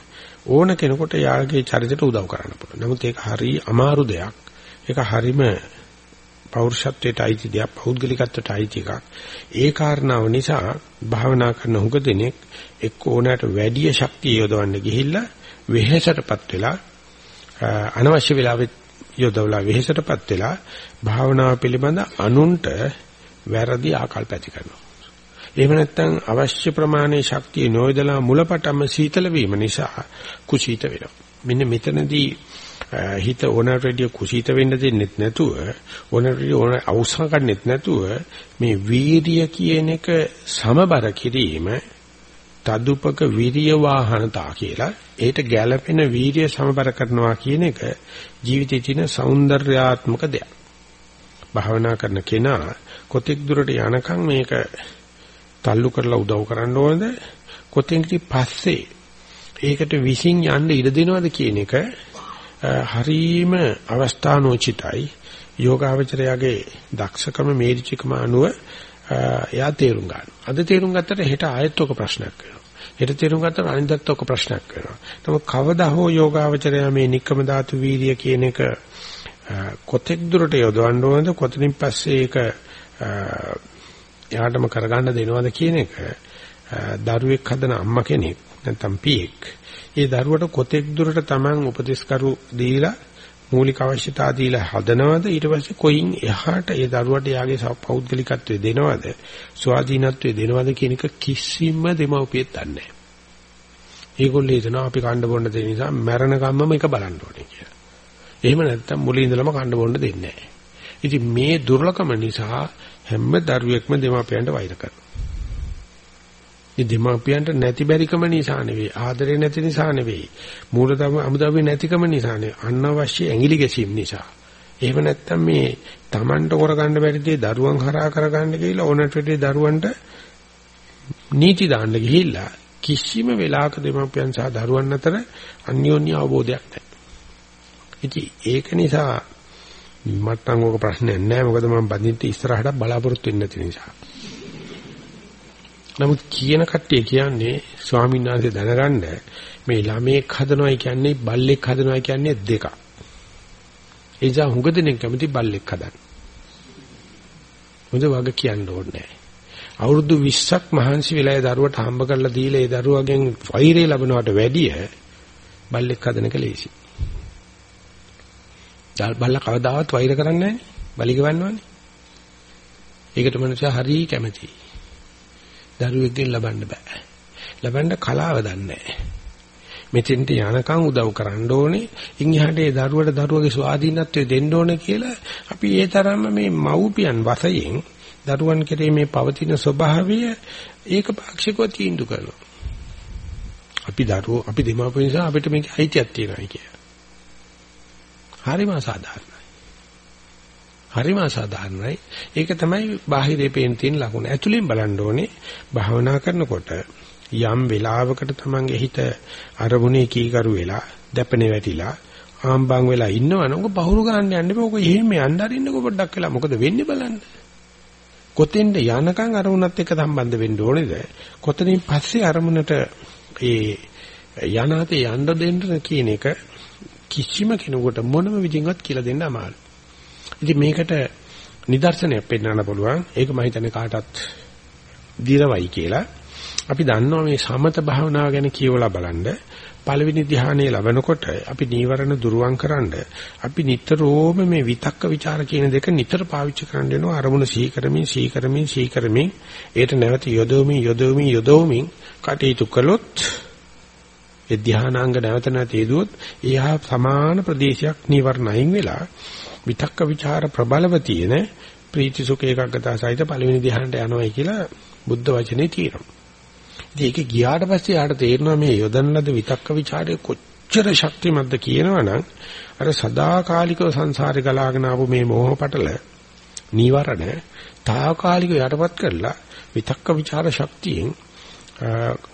Speaker 1: ඕන කෙනෙකුට යාගේ චරිතයට උදව් කරන්න පුළුවන්. නමුත් ඒක හරි අමාරු දෙයක්. ඒක හරීම පෞරුෂත්වයට අයිති දෙයක් පෞද්ගලිකත්වයට අයිති එකක්. ඒ කාරණාව නිසා භාවනා කරන හුඟ දෙනෙක් එක්ක ඕනෑමට වැඩි ශක්තිය යොදවන්න ගිහිල්ලා වෙහෙසටපත් වෙලා අනවශ්‍ය වෙලාවෙත් යොදවලා වෙහෙසටපත් වෙලා භාවනාව පිළිබඳ අනුන්ට වැරදි ආකල්ප ඇති කරනවා. එහෙම නැත්නම් අවශ්‍ය ප්‍රමාණයේ ශක්තිය නොයදලා මුලපටම සීතල වීම නිසා කුසීත වෙනවා. මෙන්න මෙතනදී හිත ඕනට රෙඩිය කුසීත වෙන්න දෙන්නෙත් නැතුව ඕනට රෙඩිය ඕන අවශ්‍ය කරන්නෙත් නැතුව මේ වීරිය කියන එක සමබර කිරීම තදුපක විරිය වාහනතා කියලා ඒට ගැළපෙන වීරිය සමබර කරනවා කියන එක ජීවිතයේ තියෙන సౌందర్యාත්මක දෙයක්. භාවනා කරන කෙනා කොතෙක් දුරට යනකම් මේක තල්ලු කරලා උදව් කරන්න ඕනද කොතෙන්ද පස්සේ ඒකට විසින් යන්න ඉඩ දෙනවද කියන එක හරීම අවස්ථානෝචිතයි යෝගාවචරයාගේ දක්ෂකම මේරිචිකම අනුව එයා තේරුම් ගන්න. අද තේරුම් ගත්තට හෙට ආයෙත් ඔක ප්‍රශ්නයක් වෙනවා. හෙට තේරුම් ගත්තට අනිද්දාත් ඔක ප්‍රශ්නයක් වෙනවා. නමුත් කවදා හෝ යෝගාවචරයා මේ නික්කම ධාතු වීර්ය කියන එක කොතෙක් දුරට යොදවන්න ඕනද කොතනින් පස්සේ ඒක එයාටම කරගන්න දෙනවද කියන එක දරුවෙක් හදන අම්මා කෙනෙක් නැත්නම් පියෙක් ඒ දරුවට කොතෙක් දුරට Taman උපදේශකරු දීලා මූලික අවශ්‍යතා දීලා හදනවද ඊට පස්සේ කොයින් එහාට ඒ දරුවට යාගේ පෞද්ගලිකත්වය දෙනවද ස්වාධීනත්වය දෙනවද කියන එක කිසිම දෙමව්පියෙක් දන්නේ නැහැ. ඒගොල්ලෝ හිතනවා අපි කණ්ඩ බොන්න දෙන නිසා මැරෙන කම්මම එක බලන්න ඕනේ කියලා. එහෙම නැත්නම් මුලින් ඉඳලම කණ්ඩ බොන්න දෙන්නේ නැහැ. ඉතින් මේ දුර්ලකම නිසා හැම දරුවෙක්ම දෙමාපියන්ට වෛර කරනවා. මේ දෙමාපියන්ට නැති බැරිකම නිසා නෙවෙයි ආදරේ නැති නිසා නෙවෙයි මූලධර්ම අමුද්‍රව්‍ය නැතිකම නිසා නෙවෙයි අනවශ්‍ය ඇඟිලි ගැසීම් නිසා එහෙම නැත්නම් මේ Tamanට කරගන්න බැරි දේ දරුවන් හරහා කරගන්න කියලා ඕනට වෙටේ දරුවන්ට නීති දාන්න ගිහිල්ලා කිසිම වෙලාවක දෙමාපියන් සහ දරුවන් අතර අන්‍යෝන්‍ය අවබෝධයක් නැහැ. ඉතින් ඒක නිසා මට නම් ඔක ප්‍රශ්නයක් නෑ මොකද මම බඳින්න ඉස්සරහට බලාපොරොත්තු වෙන්නේ නැති නිසා. නමුත් කියන කට්ටිය කියන්නේ ස්වාමීන් වහන්සේ දැනගන්න මේ ළමෙක් හදනවයි කියන්නේ බල්ලෙක් හදනවයි කියන්නේ දෙකක්. ඒ නිසා හුඟ දෙනෙක් කැමති බල්ලෙක් හදන්න. මොකද වග කියන්න ඕනේ අවුරුදු 20ක් මහන්සි වෙලා ඒ දරුවට හම්බ කරලා දීලා ඒ දරුවගෙන් වෛරය ලැබනවට වැඩිය බල්ලෙක් හදන එක ලේසි. බල්ලා කවදාවත් වෛර කරන්නේ නැහැ. බලි ගවන්නවනේ. ඒකට මනුස්සයා හරිය කැමතියි. දරුවෙක්ගෙන් ලබන්න බෑ. ලබන්න කලාව දන්නේ මෙතෙන්ට යනකම් උදව් කරන්න ඕනේ. ඉන් එහාට ඒ දරුවට දරුවගේ ස්වාධීනත්වය දෙන්න ඕනේ කියලා අපි ඒ තරම්ම මේ මව්පියන් වශයෙන් දරුවන් කෙරේ මේ පවතින ස්වභාවය ඒක පාක්ෂිකව තීන්දුව කරනවා. අපි දරුවෝ අපි දෙමාපියන් නිසා අපිට මේක අයිතියක් තියෙනවා කියලා. හරිම අසාධාරණයි. හරිම අසාධාරණයි. ඒක තමයි බාහිරේ පේන තියෙන ලකුණ. ඇතුලෙන් බලන්න ඕනේ භාවනා කරනකොට යම් වෙලාවකට තමන්ගේ හිත අරමුණේ කීකරු වෙලා දැපෙනේ වැටිලා ආම්බන් වෙලා ඉන්නවනම් ඔක බහුරු ගන්න යන්න එපා. ඔක එහෙම යන්න අරින්නකො පොඩ්ඩක් වෙලා. මොකද වෙන්නේ බලන්න. කොතෙන්ද යනකම් අරමුණත් එක්ක සම්බන්ධ වෙන්න ඕනේද? කොතනින් පස්සේ අරමුණට ඒ යනාතේ යන්න දෙන්න කියන එක කිසිම කෙනෙකුට මොනම විදිහකට කියලා දෙන්න අමාරුයි. ඉතින් මේකට නිදර්ශනයක් පෙන්වන්න පුළුවන්. ඒක මම හිතන්නේ කාටත් දිරවයි කියලා. අපි දන්නවා මේ සමත භාවනාව ගැන කියවලා බලන්න. පළවෙනි ධ්‍යානයේ ලබනකොට අපි නීවරණ දුරුවන් කරන්න අපි නිතරම මේ විතක්ක ਵਿਚාර කියන දෙක නිතර පාවිච්චි කරන්න වෙනවා අරමුණ සීකරමින් සීකරමින් සීකරමින් ඒට නැවත යොදවමින් යොදවමින් යොදවමින් කටයුතු කළොත් ඒ ධ්‍යානාංග නැවත නැවත යෙදුවොත් එහා සමාන ප්‍රදේශයක් නීවරණ අයින් වෙලා විතක්ක ਵਿਚාර ප්‍රබලව තියෙන ප්‍රීති සුඛ ඒකාග්‍රතාව සහිත පළවෙනි ධ්‍යානට යනවායි කියලා බුද්ධ වචනේ තියෙනවා. ඉතින් ඒක ගියාට පස්සේ යාට තේරෙනවා මේ යොදන ලද විතක්ක ਵਿਚාරයේ කොච්චර ශක්තිමත්ද කියනවනම් අර සදාකාලිකව සංසාරේ ගලාගෙන ආපු මේ මෝහ පටල නීවරණ తాවකාලිකව යටපත් කරලා විතක්ක ਵਿਚාර ශක්තියෙන්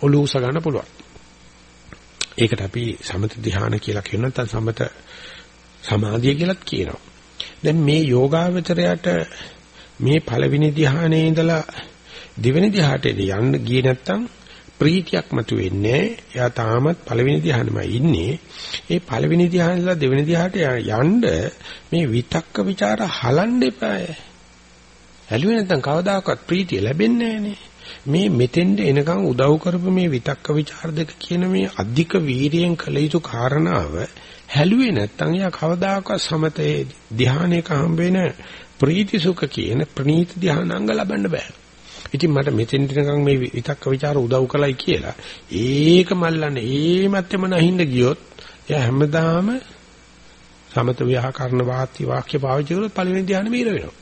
Speaker 1: ඔලූස ගන්න පුළුවන්. ඒකට අපි සමත ධ්‍යාන කියලා කියනවා නැත්නම් සමත සමාධිය කියලාත් කියනවා. දැන් මේ යෝගාවචරයට මේ පළවෙනි ධ්‍යානයේ ඉඳලා දෙවෙනි ධ්‍යානට යන්න ගියේ නැත්තම් ප්‍රීතියක් මතුවෙන්නේ එයා තාමත් පළවෙනි ධ්‍යානෙමයි ඉන්නේ. ඒ පළවෙනි ධ්‍යානෙලා දෙවෙනි ධ්‍යානට යන්න මේ විතක්ක ਵਿਚාර හලන්න එපාය. හැලුවේ නැත්තම් කවදාකවත් ප්‍රීතිය ලැබෙන්නේ නැහනේ. මේ මෙතෙන්ද එනකන් උදව් කරපු මේ විතක්ක ਵਿਚාර දෙක කියන මේ අධික වීරියෙන් කළ යුතු කාරණාව හැලුවේ නැත්නම් යා කවදාකවත් සමතේ ධානයක හම්බ වෙන ප්‍රීති සුඛ කියන ප්‍රණීත ධානාංග ලබන්න බෑ. ඉතින් මට මෙතෙන් දිනකම් මේ විතක්ක ਵਿਚාර උදව් කළයි කියලා ඒක මල්ලන්නේ ඒමත්ෙම නැහින්න ගියොත් එයා හැමදාම සමත ව්‍යාකරණ වාක්‍ය වාක්‍ය පාවිච්චි කරලා පළවෙනි ධානය මීර වෙනවා.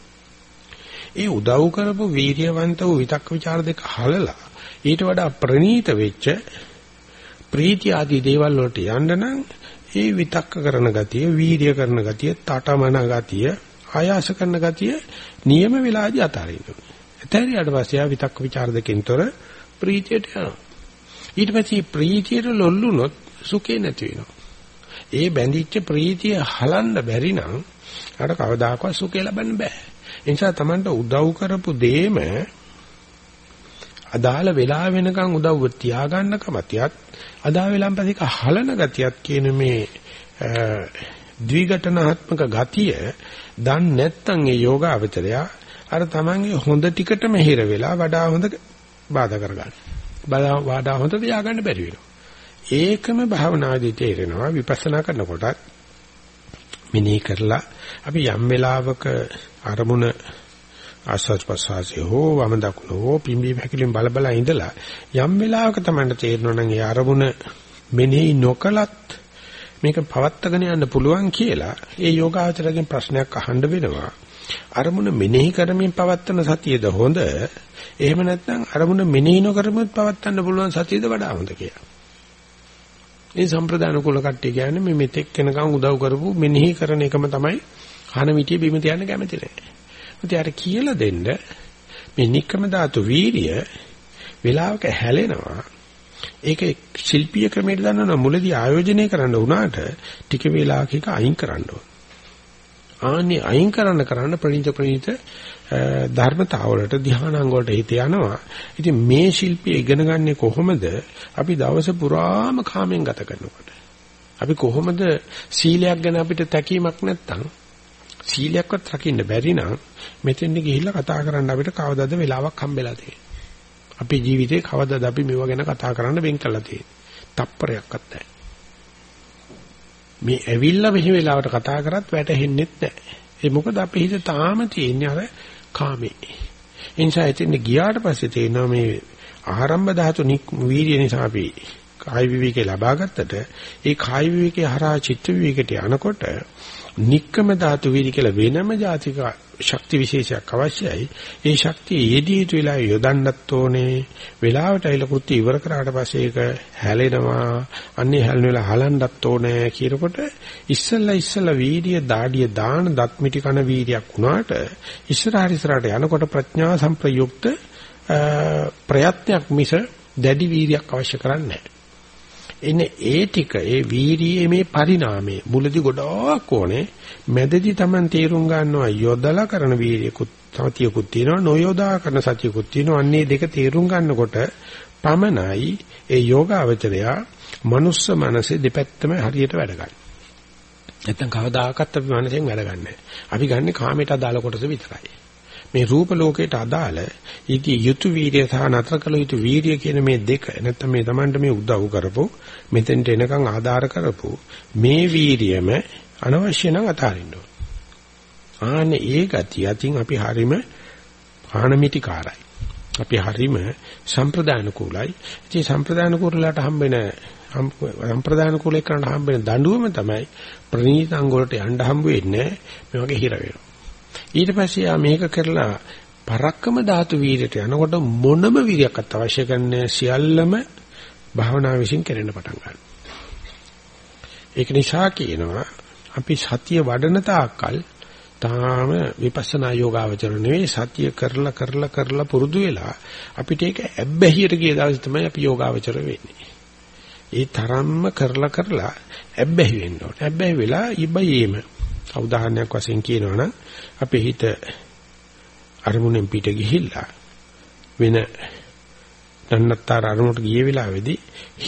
Speaker 1: ඒ උදව් කරපු වීර්යවන්ත වූ විතක්ක ਵਿਚාර දෙක හලලා ඊට වඩා ප්‍රණීත වෙච්ච ප්‍රීති ආදී දේවල් වලට යන්න නම් ඒ විතක්ක කරන ගතිය, වීර්ය කරන ගතිය, තටමන ගතිය, ආයාස කරන ගතිය නියම වෙලාදී අතාරින්න ඕනේ. එතැරියට පස්සේ ආ විතක්ක ਵਿਚාර දෙකෙන්තර ප්‍රීතියට යනවා. ඊට පස්සේ ප්‍රීතියට ලොල්ලුනොත් සුඛේ නැති වෙනවා. ඒ බැඳිච්ච ප්‍රීතිය හලන්න බැරි නම් අර කවදාකවත් සුඛය ලබන්න බෑ. ඒ නිසා Tamanට උදව් කරපු දෙයම අදාළ වෙලා වෙනකන් උදව්ව තියාගන්න කමතියත් අදාළ වෙලාන් පස්සේ හලන ගතියත් කියන මේ ද්විඝටනාත්මක ගතිය දන් නැත්තම් ඒ යෝගාවචරය අර තමන්ගේ හොඳ ටිකටම හිර වෙලා වඩා හොඳ බාධා කරගන්න. වඩා හොඳ තියාගන්න බැරි වෙනවා. ඒකම භාවනාදී තේරෙනවා විපස්සනා කරනකොට මිනී කරලා අපි යම් වෙලාවක අරමුණ ආස්වාද ප්‍රසආසය හෝ වම දකුණ හෝ පිම්බි හැකිලින් බල බල ඉඳලා යම් වෙලාවක තමයි තේරෙනවා නම් ඒ අරමුණ මෙනෙහි නොකලත් මේක පවත්තගෙන යන්න පුළුවන් කියලා ඒ යෝගාචරයෙන් ප්‍රශ්නයක් අහන්න වෙනවා. අරමුණ මෙනෙහි කරමින් පවත්තන සතියද හොඳ? එහෙම නැත්නම් අරමුණ මෙනෙහි නොකරමින් පවත්තන්න පුළුවන් සතියද වඩා හොඳ කියලා. මේ සම්ප්‍රදාන කුල කට්ටිය කියන්නේ මේ මෙතෙක් වෙනකන් උදව් කරපු මෙනෙහි කරන එකම තමයි හන මිටිය බිම තියන්න කැමති නැහැ. ඉතින් අර කියලා දෙන්න මේ නික්කම ධාතු වීර්ය වෙලාවක හැලෙනවා. ඒක ශිල්පීය ක්‍රමයට දන්නවනම් මුලදී ආයෝජනය කරන්න වුණාට ටික වෙලාවක ඒක අයින් කරන්න ඕන. ආන්නේ අයින් කරන්න කරන්න ප්‍රණීත ප්‍රණීත ධර්මතාවලට ධානාංග වලට හිත යනවා. ඉතින් මේ ශිල්පී ඉගෙන ගන්නේ කොහොමද? අපි දවස පුරාම කාමෙන් ගත කරනකොට. අපි කොහොමද සීලයක් ගැන අපිට තැකීමක් නැත්තම් සීලයක්වත් රකින්න බැරි නම් මෙතෙන්ද ගිහිල්ලා කතා කරන්න අපිට කවදාද වෙලාවක් හම්බෙලා තියෙන්නේ. අපේ ජීවිතේ කවදාද අපි මේවා ගැන කතා කරන්න වෙන් කළා තියෙන්නේ. තප්පරයක්වත් නැහැ. මේ ඇවිල්ලා මෙහි වෙලාවට කතා කරත් වැටහෙන්නේ නැහැ. ඒ මොකද අපේ හිත තාම තියෙන්නේ අර කාමේ. ඒ නිසා එතෙන් ගියාට පස්සේ තේනවා මේ ආරම්භ ධාතු වීර්ය නිසා අපි කාය විවේකේ ලබා ගත්තට ඒ කාය විවේකේ හරහා චිත්ත විවේකයට යනකොට නික්කම ධාතු වීර්ය කියලා වෙනම ජාතික ශක්ති විශේෂයක් අවශ්‍යයි. ඒ ශක්තිය යෙදී යුතු වෙලා යොදන්නත් ඕනේ. වෙලාවට ඇවිල්ලා කෘත්‍ය ඉවර කරාට පස්සේ ඒක හැලෙනවා. අන්නේ හැලෙන වෙලාව හලන්නත් ඕනේ කියනකොට ඉස්සල්ලා ඉස්සල්ලා වීර්ය දාඩිය දාන දත් මිටි කන වීර්යයක් වුණාට ඉස්සරහට ඉස්සරහට යනකොට ප්‍රඥා සංප්‍රයුක්ත ප්‍රයත්නයක් මිස දැඩි වීර්යයක් අවශ්‍ය කරන්නේ නැහැ. එන්නේ ඒ ටික ඒ වීර්යයේ මේ පරිණාමය මුලදී ගොඩාක් ඕනේ මැදදී Taman තේරුම් ගන්නවා යොදලා කරන වීර්යකුත් සතියකුත් තියෙනවා නොයොදා කරන සතියකුත් තියෙනවා අන්නේ දෙක තේරුම් ගන්නකොට පමණයි ඒ යෝගාවචරයා මනුස්ස මනසේ දෙපැත්තම හරියට වැඩ ගන්න. නැත්තම් කවදාකවත් අපි මනසෙන් වැඩ ගන්නෑ. අපි ගන්නේ කාමයට අදාළ කොටස විතරයි. මේ රූප ලෝකයට අදාළ ඊටි යුතු වීර්ය සහ නතර කළ යුතු වීර්ය කියන මේ දෙක නැත්නම් මේ Tamanට මේ උදව් කරපො මෙතෙන්ට එනකන් ආධාර කරපො මේ වීර්යම අනවශ්‍ය නම් අතාරින්න ඕන. ආනේ ඒ ගතිය අතින් අපි හරීම පාණමිතිකාරයි. අපි හරීම සම්ප්‍රදාන කුලයි. ඉතින් සම්ප්‍රදාන කුලලට හම්බෙන සම්ප්‍රදාන කුලේ කරන්න හම්බෙන දඬුවම තමයි ප්‍රණීත අංගවලට යන්න හම්බ වෙන්නේ මේ වගේ හිර වෙනවා. ඊට පස්සේ යා මේක කරලා පරක්කම ධාතු වීරයට යනකොට මොනම වීර්යයක්වත් අවශ්‍ය කරන්නේ සියල්ලම භාවනා විශ්ින් කෙරෙන්න පටන් ගන්නවා. ඒක නිසා කියනවා අපි සතිය වඩන තාක්කල් තාම විපස්සනා යෝගාවචර නෙවෙයි සතිය කරලා කරලා කරලා පුරුදු වෙලා අපිට ඒක ඇබ්බැහියට ගිය දවසේ තමයි අපි යෝගාවචර වෙන්නේ. ඒ තරම්ම කරලා කරලා ඇබ්බැහි වෙන්න ඕනේ. ඇබ්බැහි වෙලා ඉබේම උදාහරණයක් වශයෙන් කියනවනම් අපේ හිත අරමුණෙන් පිට ගිහිල්ලා වෙන දන්නත්තර අරමුණට ගිය වෙලාවේදී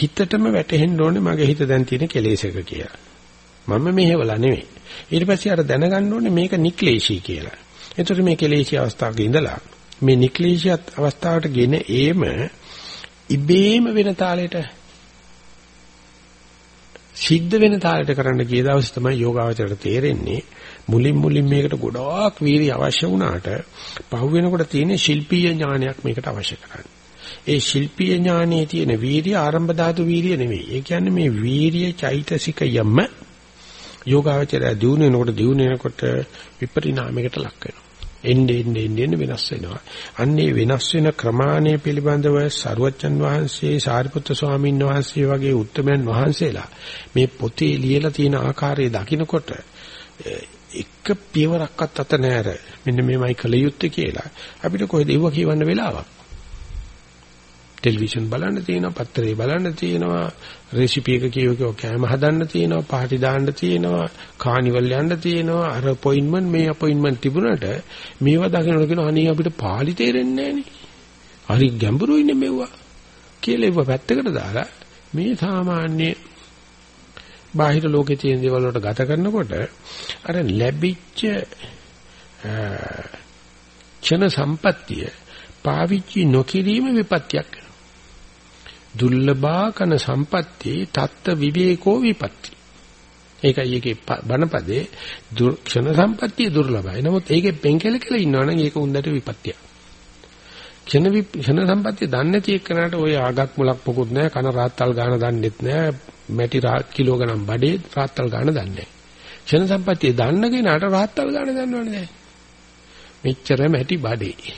Speaker 1: හිතටම වැටහෙන්න ඕනේ මගේ හිත දැන් තියෙන කෙලෙසක කියලා. මම මෙහෙवला නෙවෙයි. ඊට පස්සේ අර දැනගන්න ඕනේ මේක නික්ලේශී කියලා. එතකොට මේ කෙලෙසී අවස්ථාවක ඉඳලා මේ නික්ලේශියත් අවස්ථාවට ගෙන ඒම ඉබේම වෙන තාලෙට සිද්ධ වෙන තාලෙට කරන්න ගිය දවස් තමයි යෝගාවචරයට තේරෙන්නේ මුලින් මුලින් මේකට ගොඩාක් වීර්ය අවශ්‍ය වුණාට පහු වෙනකොට තියෙන ශිල්පීය ඥානයක් මේකට අවශ්‍ය කරන්නේ. ඒ ශිල්පීය ඥානයේ තියෙන වීර්ය ආරම්භ ධාතු වීර්ය නෙවෙයි. ඒ කියන්නේ මේ වීර්ය චෛතසිකයම යෝගාවචරය දිනු වෙනකොට දිනු වෙනකොට විපරිණාමයකට ලක් වෙනවා. එන්නේ එන්නේ එන්නේ වෙනස් වෙනවා. අන්නේ වෙනස් වෙන ක්‍රමාණය පිළිබඳව සරුවච්චන් වහන්සේ සාරිපුත්‍ර ස්වාමීන් වහන්සේ වගේ උත්තමයන් වහන්සේලා මේ පොතේ ලියලා තියෙන ආකාරය දකිනකොට එක පියවරක්වත් අත නැර මෙන්න මේමයි කළ යුත්තේ කියලා. අපිට කොහෙද ඒව කියවන්න වෙලාවක්? ටෙලිවිෂන් බලන්න තියෙනවා, පත්තරේ බලන්න තියෙනවා, රෙසිපි එක කියවකෝ කෑම හදන්න තියෙනවා, පාටි දාන්න තියෙනවා, කානිවල් යන්න තියෙනවා, අර අපොයින්ට්මන්ට් මේ අපොයින්ට්මන්ට් තිබුණාට මේවා දකින්නකොට කියනවා අනේ අපිට පාලි තේරෙන්නේ නැහනේ. හරි ගැඹුරුයිනේ මෙව්වා. කියලා ඒව පැත්තකට දාලා මේ සාමාන්‍ය බාහිර ලෝකේ තියෙන දේවල් වලට ගත කරනකොට අර ලැබිච්ච ක්ෂණ සම්පත්තිය පාවිච්චි නොකිරීම විපත්‍යක් දුර්ලභා කන සම්පatti තත්ත විවේකෝ විපatti. ඒකයි ඒකේ බණපදේ ක්ෂණ සම්පත්තිය දුර්ලභයි. නමුත් ඒකේ පෙන්කෙල කියලා ඉන්නවනම් ඒක උන්දට විපත්තිය. ක්ෂණ ක්ෂණ සම්පත්තිය දන්නේ නැති එක්කනට ওই ආගත් මුලක් මොකුත් නැහැ. කන රාත්තල් ගාන දන්නෙත් නැහැ. මැටි කිලෝ ගණන් බඩේ රාත්තල් ගාන දන්නේ නැහැ. ක්ෂණ සම්පත්තිය දන්න කෙනාට රාත්තල් ගාන දන්නවනේ මෙච්චර මැටි බඩේ.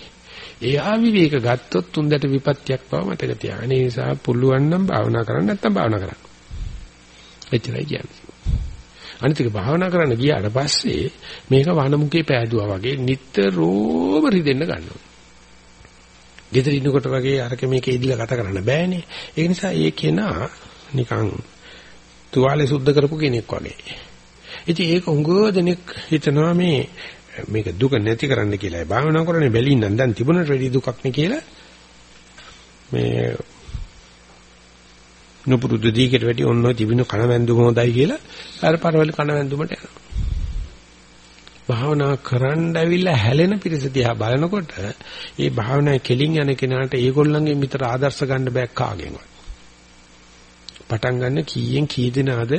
Speaker 1: එයා විවේක ගත්තොත් තුන්දට විපත්‍යක් බව මතක තියාගන්න. ඒ නිසා පුළුවන් නම් භාවනා කරන්න නැත්නම් භාවනා කරන්න. එච්චරයි කියන්නේ. අනිත් එක භාවනා කරන්න ගියාට පස්සේ මේක වනමුකේ පෑදුවා වගේ නිතරම රිදෙන්න ගන්නවා. ගෙදර ඉන්නකොට වගේ අරක මේක ඉදිලා ගත කරන්න බෑනේ. ඒ නිසා ඒ කෙනා නිකන් තුවාලේ සුද්ධ කරපු කෙනෙක් වගේ. ඉතින් ඒක උංගෝ දෙනෙක් හිතනවා මේ මේක දුක නැති කරන්න කියලා. භාවනා කරන්නේ බැලින්නම් දැන් තිබුණට වැඩි දුකක් නේ කියලා. මේ නුපුරුදු දීකට වැඩි ඔන්න තිබුණු කණවැන්දුම හොඳයි කියලා අර පරවල කණවැන්දුමට යනවා. භාවනා කරන්න ඇවිල්ලා හැලෙන පිරිස දිහා බලනකොට ඒ භාවනාවේ කෙලින් යන කෙනාට ඒගොල්ලන්ගෙන් විතර ආදර්ශ ගන්න බෑ කාගෙන්වත්. පටන් ගන්න කීයෙන් කී දෙනාද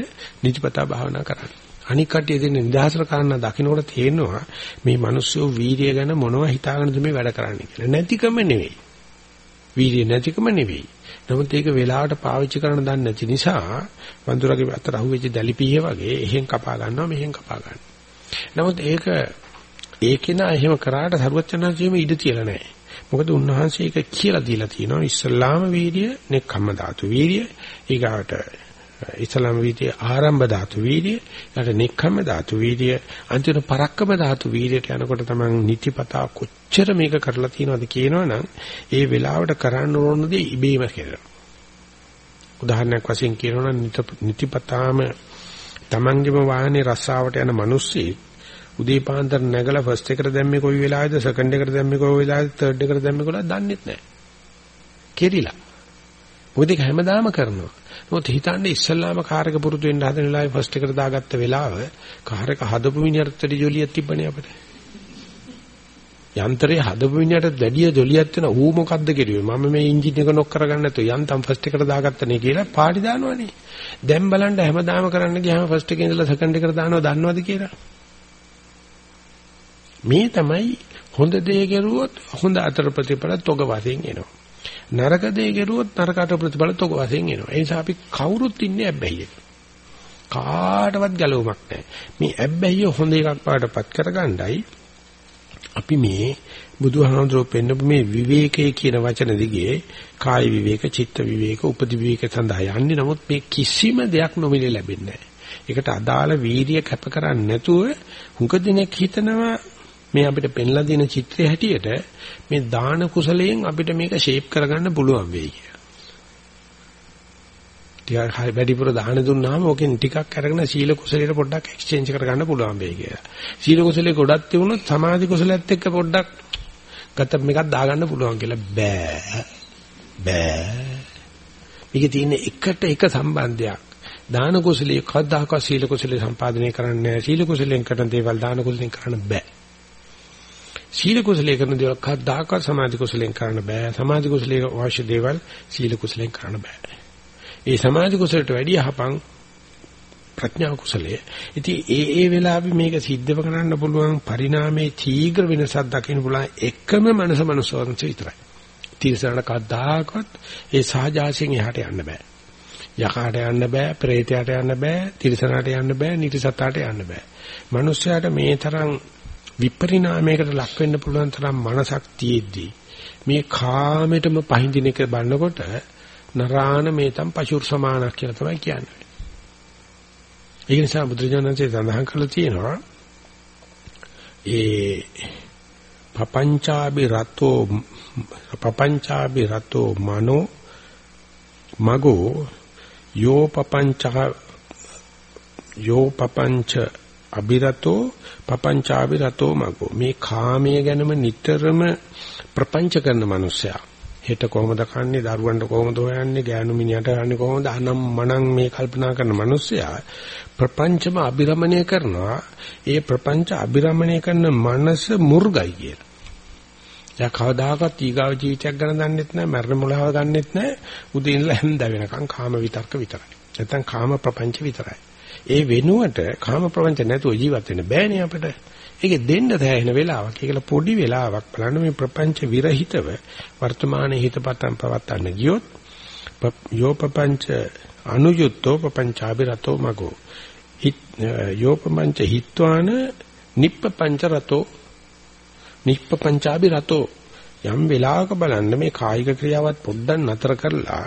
Speaker 1: නිතිපතා භාවනා කරන්නේ. අනික් කටිය දෙන නිදහසට කාරණා දකින්නකොට තේරෙනවා මේ මිනිස්සු වීර්යය ගැන මොනව හිතාගෙනද මේ වැඩ කරන්නේ කියලා. නැතිකම නෙවෙයි. වීර්යය නැතිකම නෙවෙයි. නමුත් ඒක වෙලාවට පාවිච්චි කරන්න දන්නේ නැති නිසා වඳුරගේ අතර අහුවෙච්ච දැලිපිය වගේ එහෙන් කපා ගන්නවා මෙහෙන් කපා ගන්නවා. නමුත් ඒක ඒකේනා එහෙම කරාට සරුවචනාංශයේම ඉඩ තියලා නැහැ. මොකද උන්වහන්සේ ඒක කියලා දීලා තියෙනවා ඉස්ලාම වීර්ය, නෙක්ඛම්ම ධාතු වීර්ය, ඊගාට ඉස්ලාම වීර්ය ආරම්භ ධාතු වීර්ය ඊට නික්කම්ම ධාතු වීර්ය අන්තිම පරක්කම ධාතු වීර්යට යනකොට තමයි නිතිපතා කොච්චර මේක කරලා තියෙනවද කියනවනම් ඒ වෙලාවට කරන්න ඕන දේ ඉබේම කරනවා. උදාහරණයක් වශයෙන් කියනවනම් නිතිපතාම තමන්ගේම වාහනේ රස්සාවට යන මිනිස්සෙක් උදේ පාන්දර නැගලා ෆස්ට් එකට දැම්මේ කොයි වෙලාවේද සෙකන්ඩ් එකට දැම්මේ කොයි වෙලාවේද තර්ඩ් එකට දැම්මේ කොලා දන්නෙත් නැහැ. කෙරිලා. මොකද ඒක හැමදාම කරනවා. මොකද හිතන්නේ ඉස්සල්ලාම කාර් එක පුරුදු වෙන්න හදන වෙලාවේ ෆස්ට් එකට දාගත්ත වෙලාව කාර් එක හදපු මිනිහට ජොලියක් තිබ්බනේ අපිට. යන්ත්‍රය හදපු මිනිහට දැඩිය ජොලියක් වෙන ඌ මොකද්ද කිරුවේ මම මේ එන්ජින් එක නොක් කරගන්න නැතුව යන්තම් ෆස්ට් එකට දාගත්තනේ කියලා පාටි දානවනේ. දැන් බලන්න හැමදාම කරන්න ගියාම ෆස්ට් එකේ ඉඳලා සෙකන්ඩ් එකට දානවා දන්නවද කියලා. මේ තමයි හොඳ දේ කරුවොත් හොඳ අතර ප්‍රතිඵල තොග වශයෙන් එනවා. නරක දේ කෙරුවොත් නරකට ප්‍රතිඵල තොග වශයෙන් එනවා. ඒ නිසා අපි කවුරුත් ඉන්නේ ඇබ්බැහියක. කාටවත් ගැලවමක් නැහැ. මේ ඇබ්බැහිය හොඳ එකක් පාටපත් කරගන්නයි අපි මේ බුදුහාමුදුරුවෝ පෙන්නපු මේ විවේකයේ කියන වචන දිගේ කාය විවේක, චිත්ත විවේක, උපදි විවේක සඳහා යන්නේ. නමුත් මේ කිසිම දෙයක් නොමිලේ ලැබෙන්නේ නැහැ. ඒකට අදාළ වීරිය කැප කරන්නේ නැතුව හුඟ දිනෙක හිතනවා මේ අපිට පෙන්ලා දෙන චිත්‍රය හැටියට මේ දාන කුසලයෙන් අපිට මේක ෂේප් කරගන්න පුළුවන් වෙයි කියලා. ටිකක් හරි වැඩිපුර දාන දුන්නාම ඕකෙන් ටිකක් අරගෙන සීල කුසලයට පොඩ්ඩක් එක්ස්චේන්ජ් කරගන්න පුළුවන් වෙයි කියලා. සීල කුසලයේ ගොඩක් තිබුණොත් සමාධි කුසලයත් එක්ක පොඩ්ඩක් ගත මේකක් දාගන්න පුළුවන් කියලා බෑ. බෑ. මේකේ තියෙන එකට එක සම්බන්ධයක්. දාන කුසලයේ කවදාකවත් සීල කුසලයේ සම්පාදනය කරන්නේ නැහැ. සීල කුසලයෙන් කරන දේවල් දාන කුසලයෙන් කරන්න බෑ. සීල කුසලයේ කරන දේවල් කවදාකවත් සමාධි කුසලයෙන් කරන්න බෑ. සමාධි කුසලයේ අවශ්‍ය දේවල් සීල කුසලයෙන් කරන්න බෑ. ඒ සමාධි කුසලයට වැඩිය හපන් ප්‍රඥා කුසලයේ. ඉතින් ඒ ඒ වෙලාවෙ මේක සිද්ධව කරන්න පුළුවන් පරිණාමයේ තීව්‍ර වෙනසක් දකින්න පුළුවන් එකම මනස මනුස්සවන්ත විතරයි. තිරසනට කද්දාකවත් ඒ සහජාසයෙන් එහාට යන්න බෑ. යකාට යන්න බෑ, ප්‍රේතයට යන්න බෑ, තිරසනට යන්න බෑ, නිතිසතට යන්න බෑ. මිනිස්යාට මේ තරම් විපරිණාමයකට ලක් වෙන්න පුළුවන් තරම් මනසක් තියෙද්දී මේ කාමෙටම පහඳින එක බලනකොට නරාණ මේතම් පශුර් සමානක් කියලා තමයි කියන්නේ. ඒ නිසා බුදුරජාණන්සේ සඳහන් කළා තියෙනවා ඒ පපංචාබි රතෝ පපංචාබි රතෝ මනෝ මගෝ යෝ පපංචා යෝ පපංච අබිරතෝ පపంచාබිරතෝ මගෝ. මේ කාමයේ ගැනම නිතරම ප්‍රපංච කරන මනුස්සයා. හෙට කොහොමද කන්නේ? දරුවන්ට කොහොමද හොයන්නේ? ගෑනු මිනිහට හොයන්නේ කොහොමද? අනම් මනම් මේ කල්පනා කරන මනුස්සයා ප්‍රපංචම අබිරමණය කරනවා. ඒ ප්‍රපංච අබිරමණය කරන මනස මුර්ගයි කියලා. එයා කවදාකවත් ඊගාව ජීවිතයක් ගැන දන්නෙත් නැහැ මරණ මුලාව දන්නෙත් නැහැ. උදේ ඉඳලා හැන්ද වෙනකන් කාම විතර්ක විතරයි. නැත්තම් කාම ප්‍රපංච විතරයි. ඒ වෙනුවට කාම ප්‍රපංච නැතුව ජීවත් වෙන්න බෑනේ අපිට. ඒකේ දෙන්න දැනෙන වෙලාවක්. ඒකල පොඩි වෙලාවක් බලන්න මේ ප්‍රපංච විරහිතව වර්තමානයේ හිතපතන් පවත්තන්න ගියොත් යෝපපංච අනුයුක්තෝ පපංචාබිරතෝ මගෝ හිත් යෝපපංච හිත්වාන නිප්පපංච රතෝ නිප්පපංචාබිරතෝ යම් වෙලාවක බලන්න මේ කායික ක්‍රියාවත් පොඩ්ඩක් නතර කරලා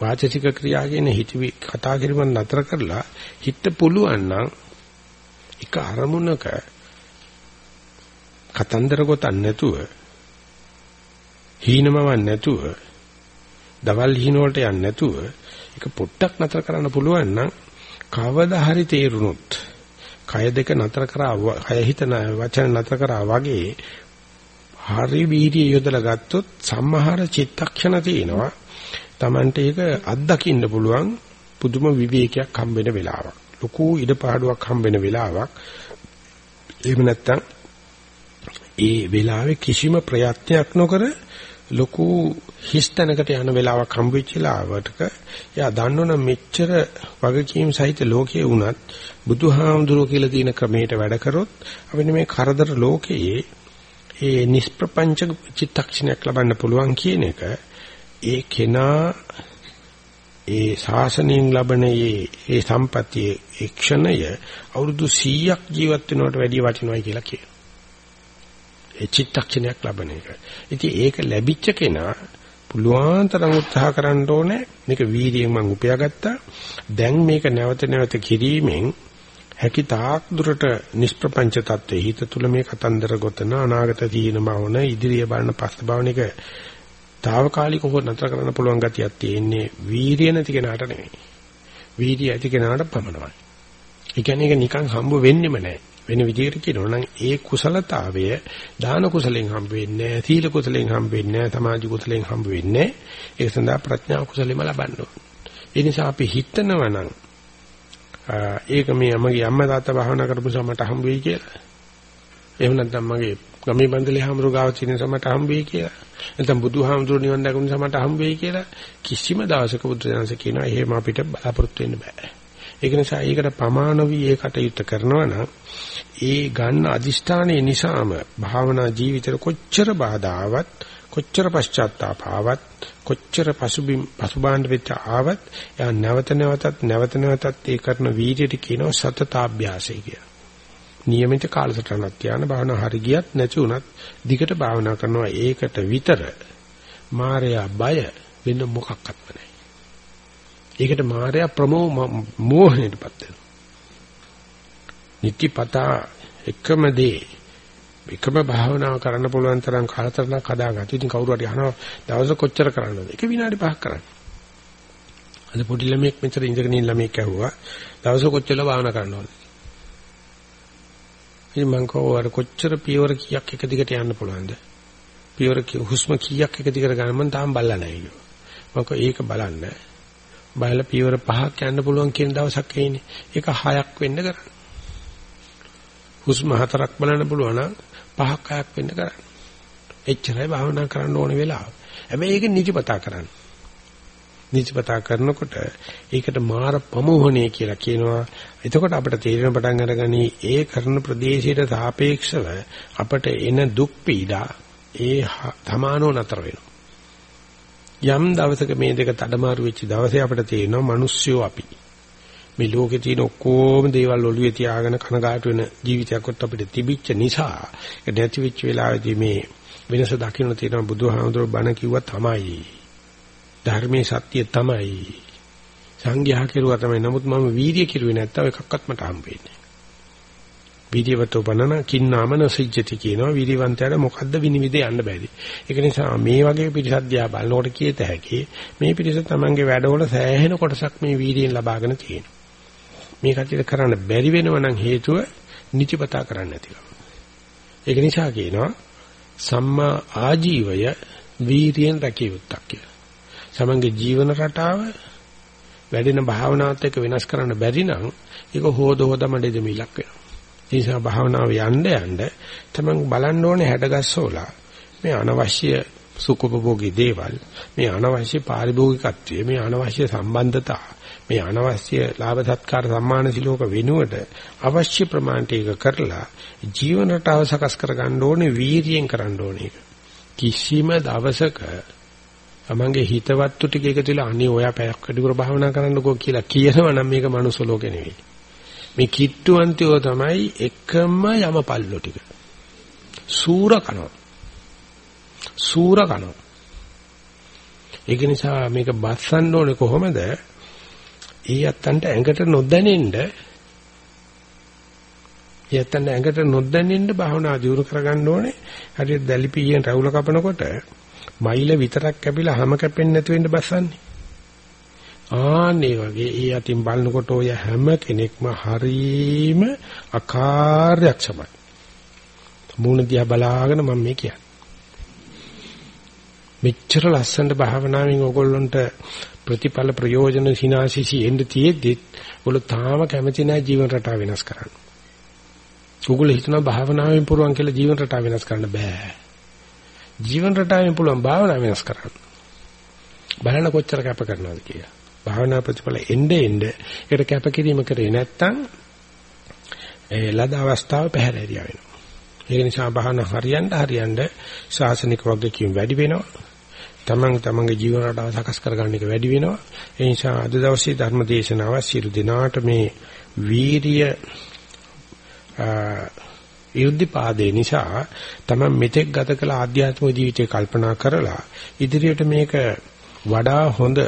Speaker 1: වාචසික ක්‍රියා කියන හිතවි කතා කිරීම නතර කරලා හිත පුළුවන් නම් එක අරමුණක කතන්දර ගොතන්න නැතුව හීනමවන් නැතුව දවල් හීන වලට යන්නේ නැතුව ඒක පොට්ටක් නතර කරන්න පුළුවන් නම් කවදා හරි තේරුනොත් කය දෙක නතර කරා කය හිතන වචන නතර කරා වගේ හරි වීර්යය යොදලා ගත්තොත් සම්මහර චිත්තක්ෂණ තියෙනවා. Tamante ඒක අත්දකින්න පුළුවන් පුදුම විවේකයක් හම්බෙන වෙලාවක්. ලොකු ඉඩපාඩුවක් හම්බෙන වෙලාවක්. එහෙම නැත්නම් ඒ වෙලාවේ කිසිම ප්‍රයත්නයක් නොකර ලොකු හිස්තැනකට යන වෙලාවක් හම්බෙච්ච ලාවටක එයා දන්නවනම් මෙච්චර වගකීම් සහිත ලෝකයේ වුණත් බුදුහාමුදුරුවෝ කියලා තියෙන ක්‍රමයට වැඩ කරොත් අපිට මේ කරදර ලෝකයේ ඒ නිෂ්ප්‍රපංච චිත්තක්ෂණයක් ලබන්න පුළුවන් කියන එක ඒ කෙනා ඒ ශාසනයෙන් ලබන ඒ ඒ සම්පත්තියේ ඒ ක්ෂණය අවුරුදු 100ක් ජීවත් වෙනවට වැඩිය වටිනවයි කියලා කියනවා. ඒ චිත්තක්ෂණයක් ලබන එක. ඉතින් ඒක ලැබිච්ච කෙනා පුළුවන් තරම් උත්සාහ කරන්න ඕනේ. මේක වීර්යයෙන් මම උපයාගත්තා. දැන් මේක නැවත නැවත කිරීමෙන් හැකි තාක් දුරට නිෂ්ප්‍රපංච තත්ත්වයේ හිත තුල මේ කතන්දර ගොතන අනාගත තීන භවන ඉදිරිය බලන පස්ත භවන එක తాවකාලිකව නතර කරන්න පුළුවන් ගතියක් තියෙන්නේ වීර්ය නැති කෙනාට නෙවෙයි. වීර්ය ඇති කෙනාට පමණයි. ඒ කියන්නේ ඒක නිකන් හම්බ වෙන්නෙම නැහැ. වෙන විදිහට කියනවා නම් ඒ කුසලතාවය දාන කුසලෙන් හම්බ වෙන්නේ නැහැ, සීල කුසලෙන් හම්බ වෙන්නේ නැහැ, සමාධි කුසලෙන් හම්බ වෙන්නේ නැහැ. ඒක සඳහා ප්‍රඥා කුසලෙම ලබන්න ඕනේ. ඒ නිසා අපි හිතනවා නම් ඒක මේ මගේ අම්මා තාත්තා භාවනා කරපු සමට හම්බ වෙයි කියලා. එහෙම නැත්නම් මගේ ගමේ බන්දලේ හැමරු ගාව තියෙන සමට හම්බ වෙයි කියලා. නැත්නම් බුදුහාමුදුරු නිවන් දැකපු සමට හම්බ වෙයි කියලා කිසිම දවසක බුදුදහමස කියනවා එහෙම අපිට බලාපොරොත්තු වෙන්න බෑ. ඒක නිසා ඒකට ප්‍රමාණ වී ඒ කටයුත්ත කරනවා නම් ඒ ගන්න අදිෂ්ඨානයේ නිසාම භාවනා ජීවිතේ කොච්චර බාධාවත් කොච්චර පශ්චාත්තාපාවත් කොච්චර පසුබිම් පසුබාණ්ඩ වෙච්ච ආවත් යා නැවත නැවතත් නැවත නැවතත් ඒ කරන වීර්යයට කියනවා සතතාභ්‍යාසය කියලා. નિયમિත කාලසටහනක් තියාන භාවනා හරි ගියත් නැති වුණත් දිගට භාවනා කරනවා ඒකට විතර මායя බය වෙන මොකක්වත් නැහැ. ඒකට මායя ප්‍රමෝ මෝහණයටපත් වෙනවා. නිත්‍යපතා එකම දේ එකම භාවනාව කරන්න පුළුවන් තරම් කාලතරණක් හදාගත්තා. ඉතින් කවුරු හරි අහනවා දවස කොච්චර කරන්නද? ඒක විනාඩි 5ක් කරන්න. අද පොඩි ළමෙක් මෙතන ඉඳගෙන ඉන්න ළමෙක් ඇහුවා දවස කොච්චර භාවනා කරනවද? ඉතින් මං කව කොච්චර පියවර කීයක් එක දිගට යන්න පුළුවන්ද? පියවර හුස්ම කීයක් එක දිගට ගන්න මම තාම බලලා නැහැ කිව්වා. මම කව ඒක බලන්න. බලලා පියවර පහක් යන්න පුළුවන් කියන දවසක් එයිනේ. ඒක හයක් වෙන්න කරන්න. හුස්ම හතරක් බලන්න පුළුවන් නම් පහක් හයක් වෙන්න කරන්න. එච්චරයි භාවනා කරන්න ඕන වෙලාව. හැබැයි ඒක නිතිපතා කරන්න. නිතිපතා කරනකොට ඒකට මාර ප්‍රමෝහණය කියලා කියනවා. එතකොට අපිට තේරෙන පටන් අරගනි ඒ කරන ප්‍රදේශයට සාපේක්ෂව අපට එන දුක් පීඩා ඒ සමානව නතර වෙනවා. යම් දවසක මේ දෙක තඩමාරු වෙච්ච දවසේ අපිට තේරෙනවා මිනිස්සුયો අපි. මේ ලෝකේ තියෙන ඔක්කොම දේවල් ඔළුවේ තියාගෙන කනගාටු වෙන ජීවිතයක්වත් අපිට තිබිච්ච නිසා ඒක නැති වෙච්ච වෙලාවේදී මේ වෙනස දකින්න තියෙනවා බුදුහාමුදුරුවෝ බණ කිව්වා තමයි. ධර්මයේ සත්‍ය තමයි. සංඝයා කෙරුවා තමයි. නමුත් මම වීර්ය කෙරුවේ නැත්තම් එකක්වත් මට හම්බෙන්නේ වීර්යවතෝ බනන කින්නාමන සිජ්ජති කියනවා වීර්යවන්තයාට මොකද්ද විනිවිද යන්න බැරි. ඒක නිසා මේ වගේ පිරිසක් දිහා බලනකොට කියත හැකි මේ පිරිස තමන්ගේ වැඩවල සෑහෙන කොටසක් මේ වීර්යයෙන් ලබාගෙන තියෙනවා. මේ කටියට කරන්න බැරි වෙනව නම් හේතුව නිතිපතා කරන්න නැතිකම. ඒක නිසා කියනවා සම්මා ආජීවය වීරියෙන් රැකිය යුත්තක් කියලා. සමන්ගේ ජීවන රටාව වැඩෙන භාවනාවත් එක්ක වෙනස් කරන්න බැරි නම් ඒක හොද හොදම දෙදෙමිලක් වෙනවා. ඒ නිසා භාවනාව යන්න යන්න තමන් බලන්න ඕනේ හැඩගස්සෝලා මේ අනවශ්‍ය සුඛෝපභෝගී දේවල් මේ අනවශ්‍ය පාරිභෝගිකත්වය මේ අනවශ්‍ය සම්බන්ධතා මේ අනවශ්‍ය ලාභ සත්කාර සම්මාන සිලෝක වෙනුවට අවශ්‍ය ප්‍රමාණයට ඒක කරලා ජීවන රටාව සකස් කර ගන්න ඕනේ වීර්යයෙන් කරන්න ඕනේ ඒක. කිසිම දවසක තමන්ගේ හිතවත්තු ටික එකතුලා අනේ ඔයා පැයක් වැඩිපුර භාවනා කරන්නකෝ කියලා කියනවා නම් මේක මනුස්ස ලෝකෙ නෙවෙයි. මේ කිට්ටුවන්තයෝ තමයි එකම යමපල්ලෝ ටික. සූර කනවා. සූර කනවා. ඒක නිසා මේක බස්සන්න ඕනේ කොහොමද? ඒ අත්තන්ට ඇඟට නොදැනෙන්න ඒ අත්තන්ට ඇඟට නොදැනෙන්න භාවනා දියුණු කරගන්න ඕනේ. හරියට දැලිපියෙන් රැවුල කපනකොට මයිල විතරක් කැපිලා හැම කැපෙන්නේ නැති වෙන්න බස්සන්නේ. ආන්නේ වගේ ඒ අතින් බලනකොට ඔය හැම කෙනෙක්ම හරීම අකාර්යක්ෂමයි. මූණ දිහා බලාගෙන මම මේ කියන්නේ. මෙච්චර ලස්සනට භාවනාවෙන් ඕගොල්ලන්ට ප්‍රතිඵල ප්‍රයෝජන සිනාසිසි එන්න තියෙද්දි ඔයගොල්ලෝ තාම කැමති නැහැ ජීවන රටාව වෙනස් කරන්න. ඔයගොල්ලෝ හිතනවා භාවනාවෙන් පුරුවන් කියලා ජීවන රටාව වෙනස් කරන්න බෑ. ජීවන රටාවෙන් පුළුවන් භාවනාව වෙනස් කරන්න. බලන්න කොච්චර කැප කරනවද කියලා. භාවනා ප්‍රතිඵල එnde එnde ඒකට කැපකිරීම කරේ නැත්තම් ඒ ලද අවස්ථාව පැහැරෙරියා වෙනවා. ඒක නිසා භාවනා හරියන්න හරියන්න ශාසනික වගකීම් වැඩි වෙනවා. තමන් තමන්ගේ ජීවන රටාව සකස් කරගන්න එක වැඩි වෙනවා. ඒ නිසා අද දවසේ ධර්ම දේශනාව සියලු දිනාට මේ වීරිය ඉර්ධිපාදේ නිසා තමන් මෙතෙක් ගත කළ ආධ්‍යාත්මික ජීවිතය කල්පනා කරලා ඉදිරියට මේක වඩා හොඳ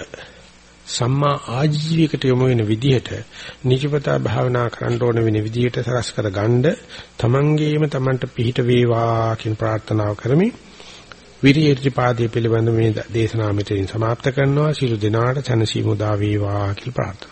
Speaker 1: සම්මා ආජීවයකට යොමු වෙන විදිහට නිජපතා භාවනා කරන්න ඕන වෙන විදිහට සකස් කර ගන්න තමන්ගේම තමන්ට පිහිට වේවා කියන ප්‍රාර්ථනාව කරමි. විරියත්‍රිපාදයේ පිළිබඳ මේ දේශනාව මෙතනින් સમાપ્ત කරනවා. සියලු දෙනාට සනසීමු දා වේවා කියලා ප්‍රාර්ථනා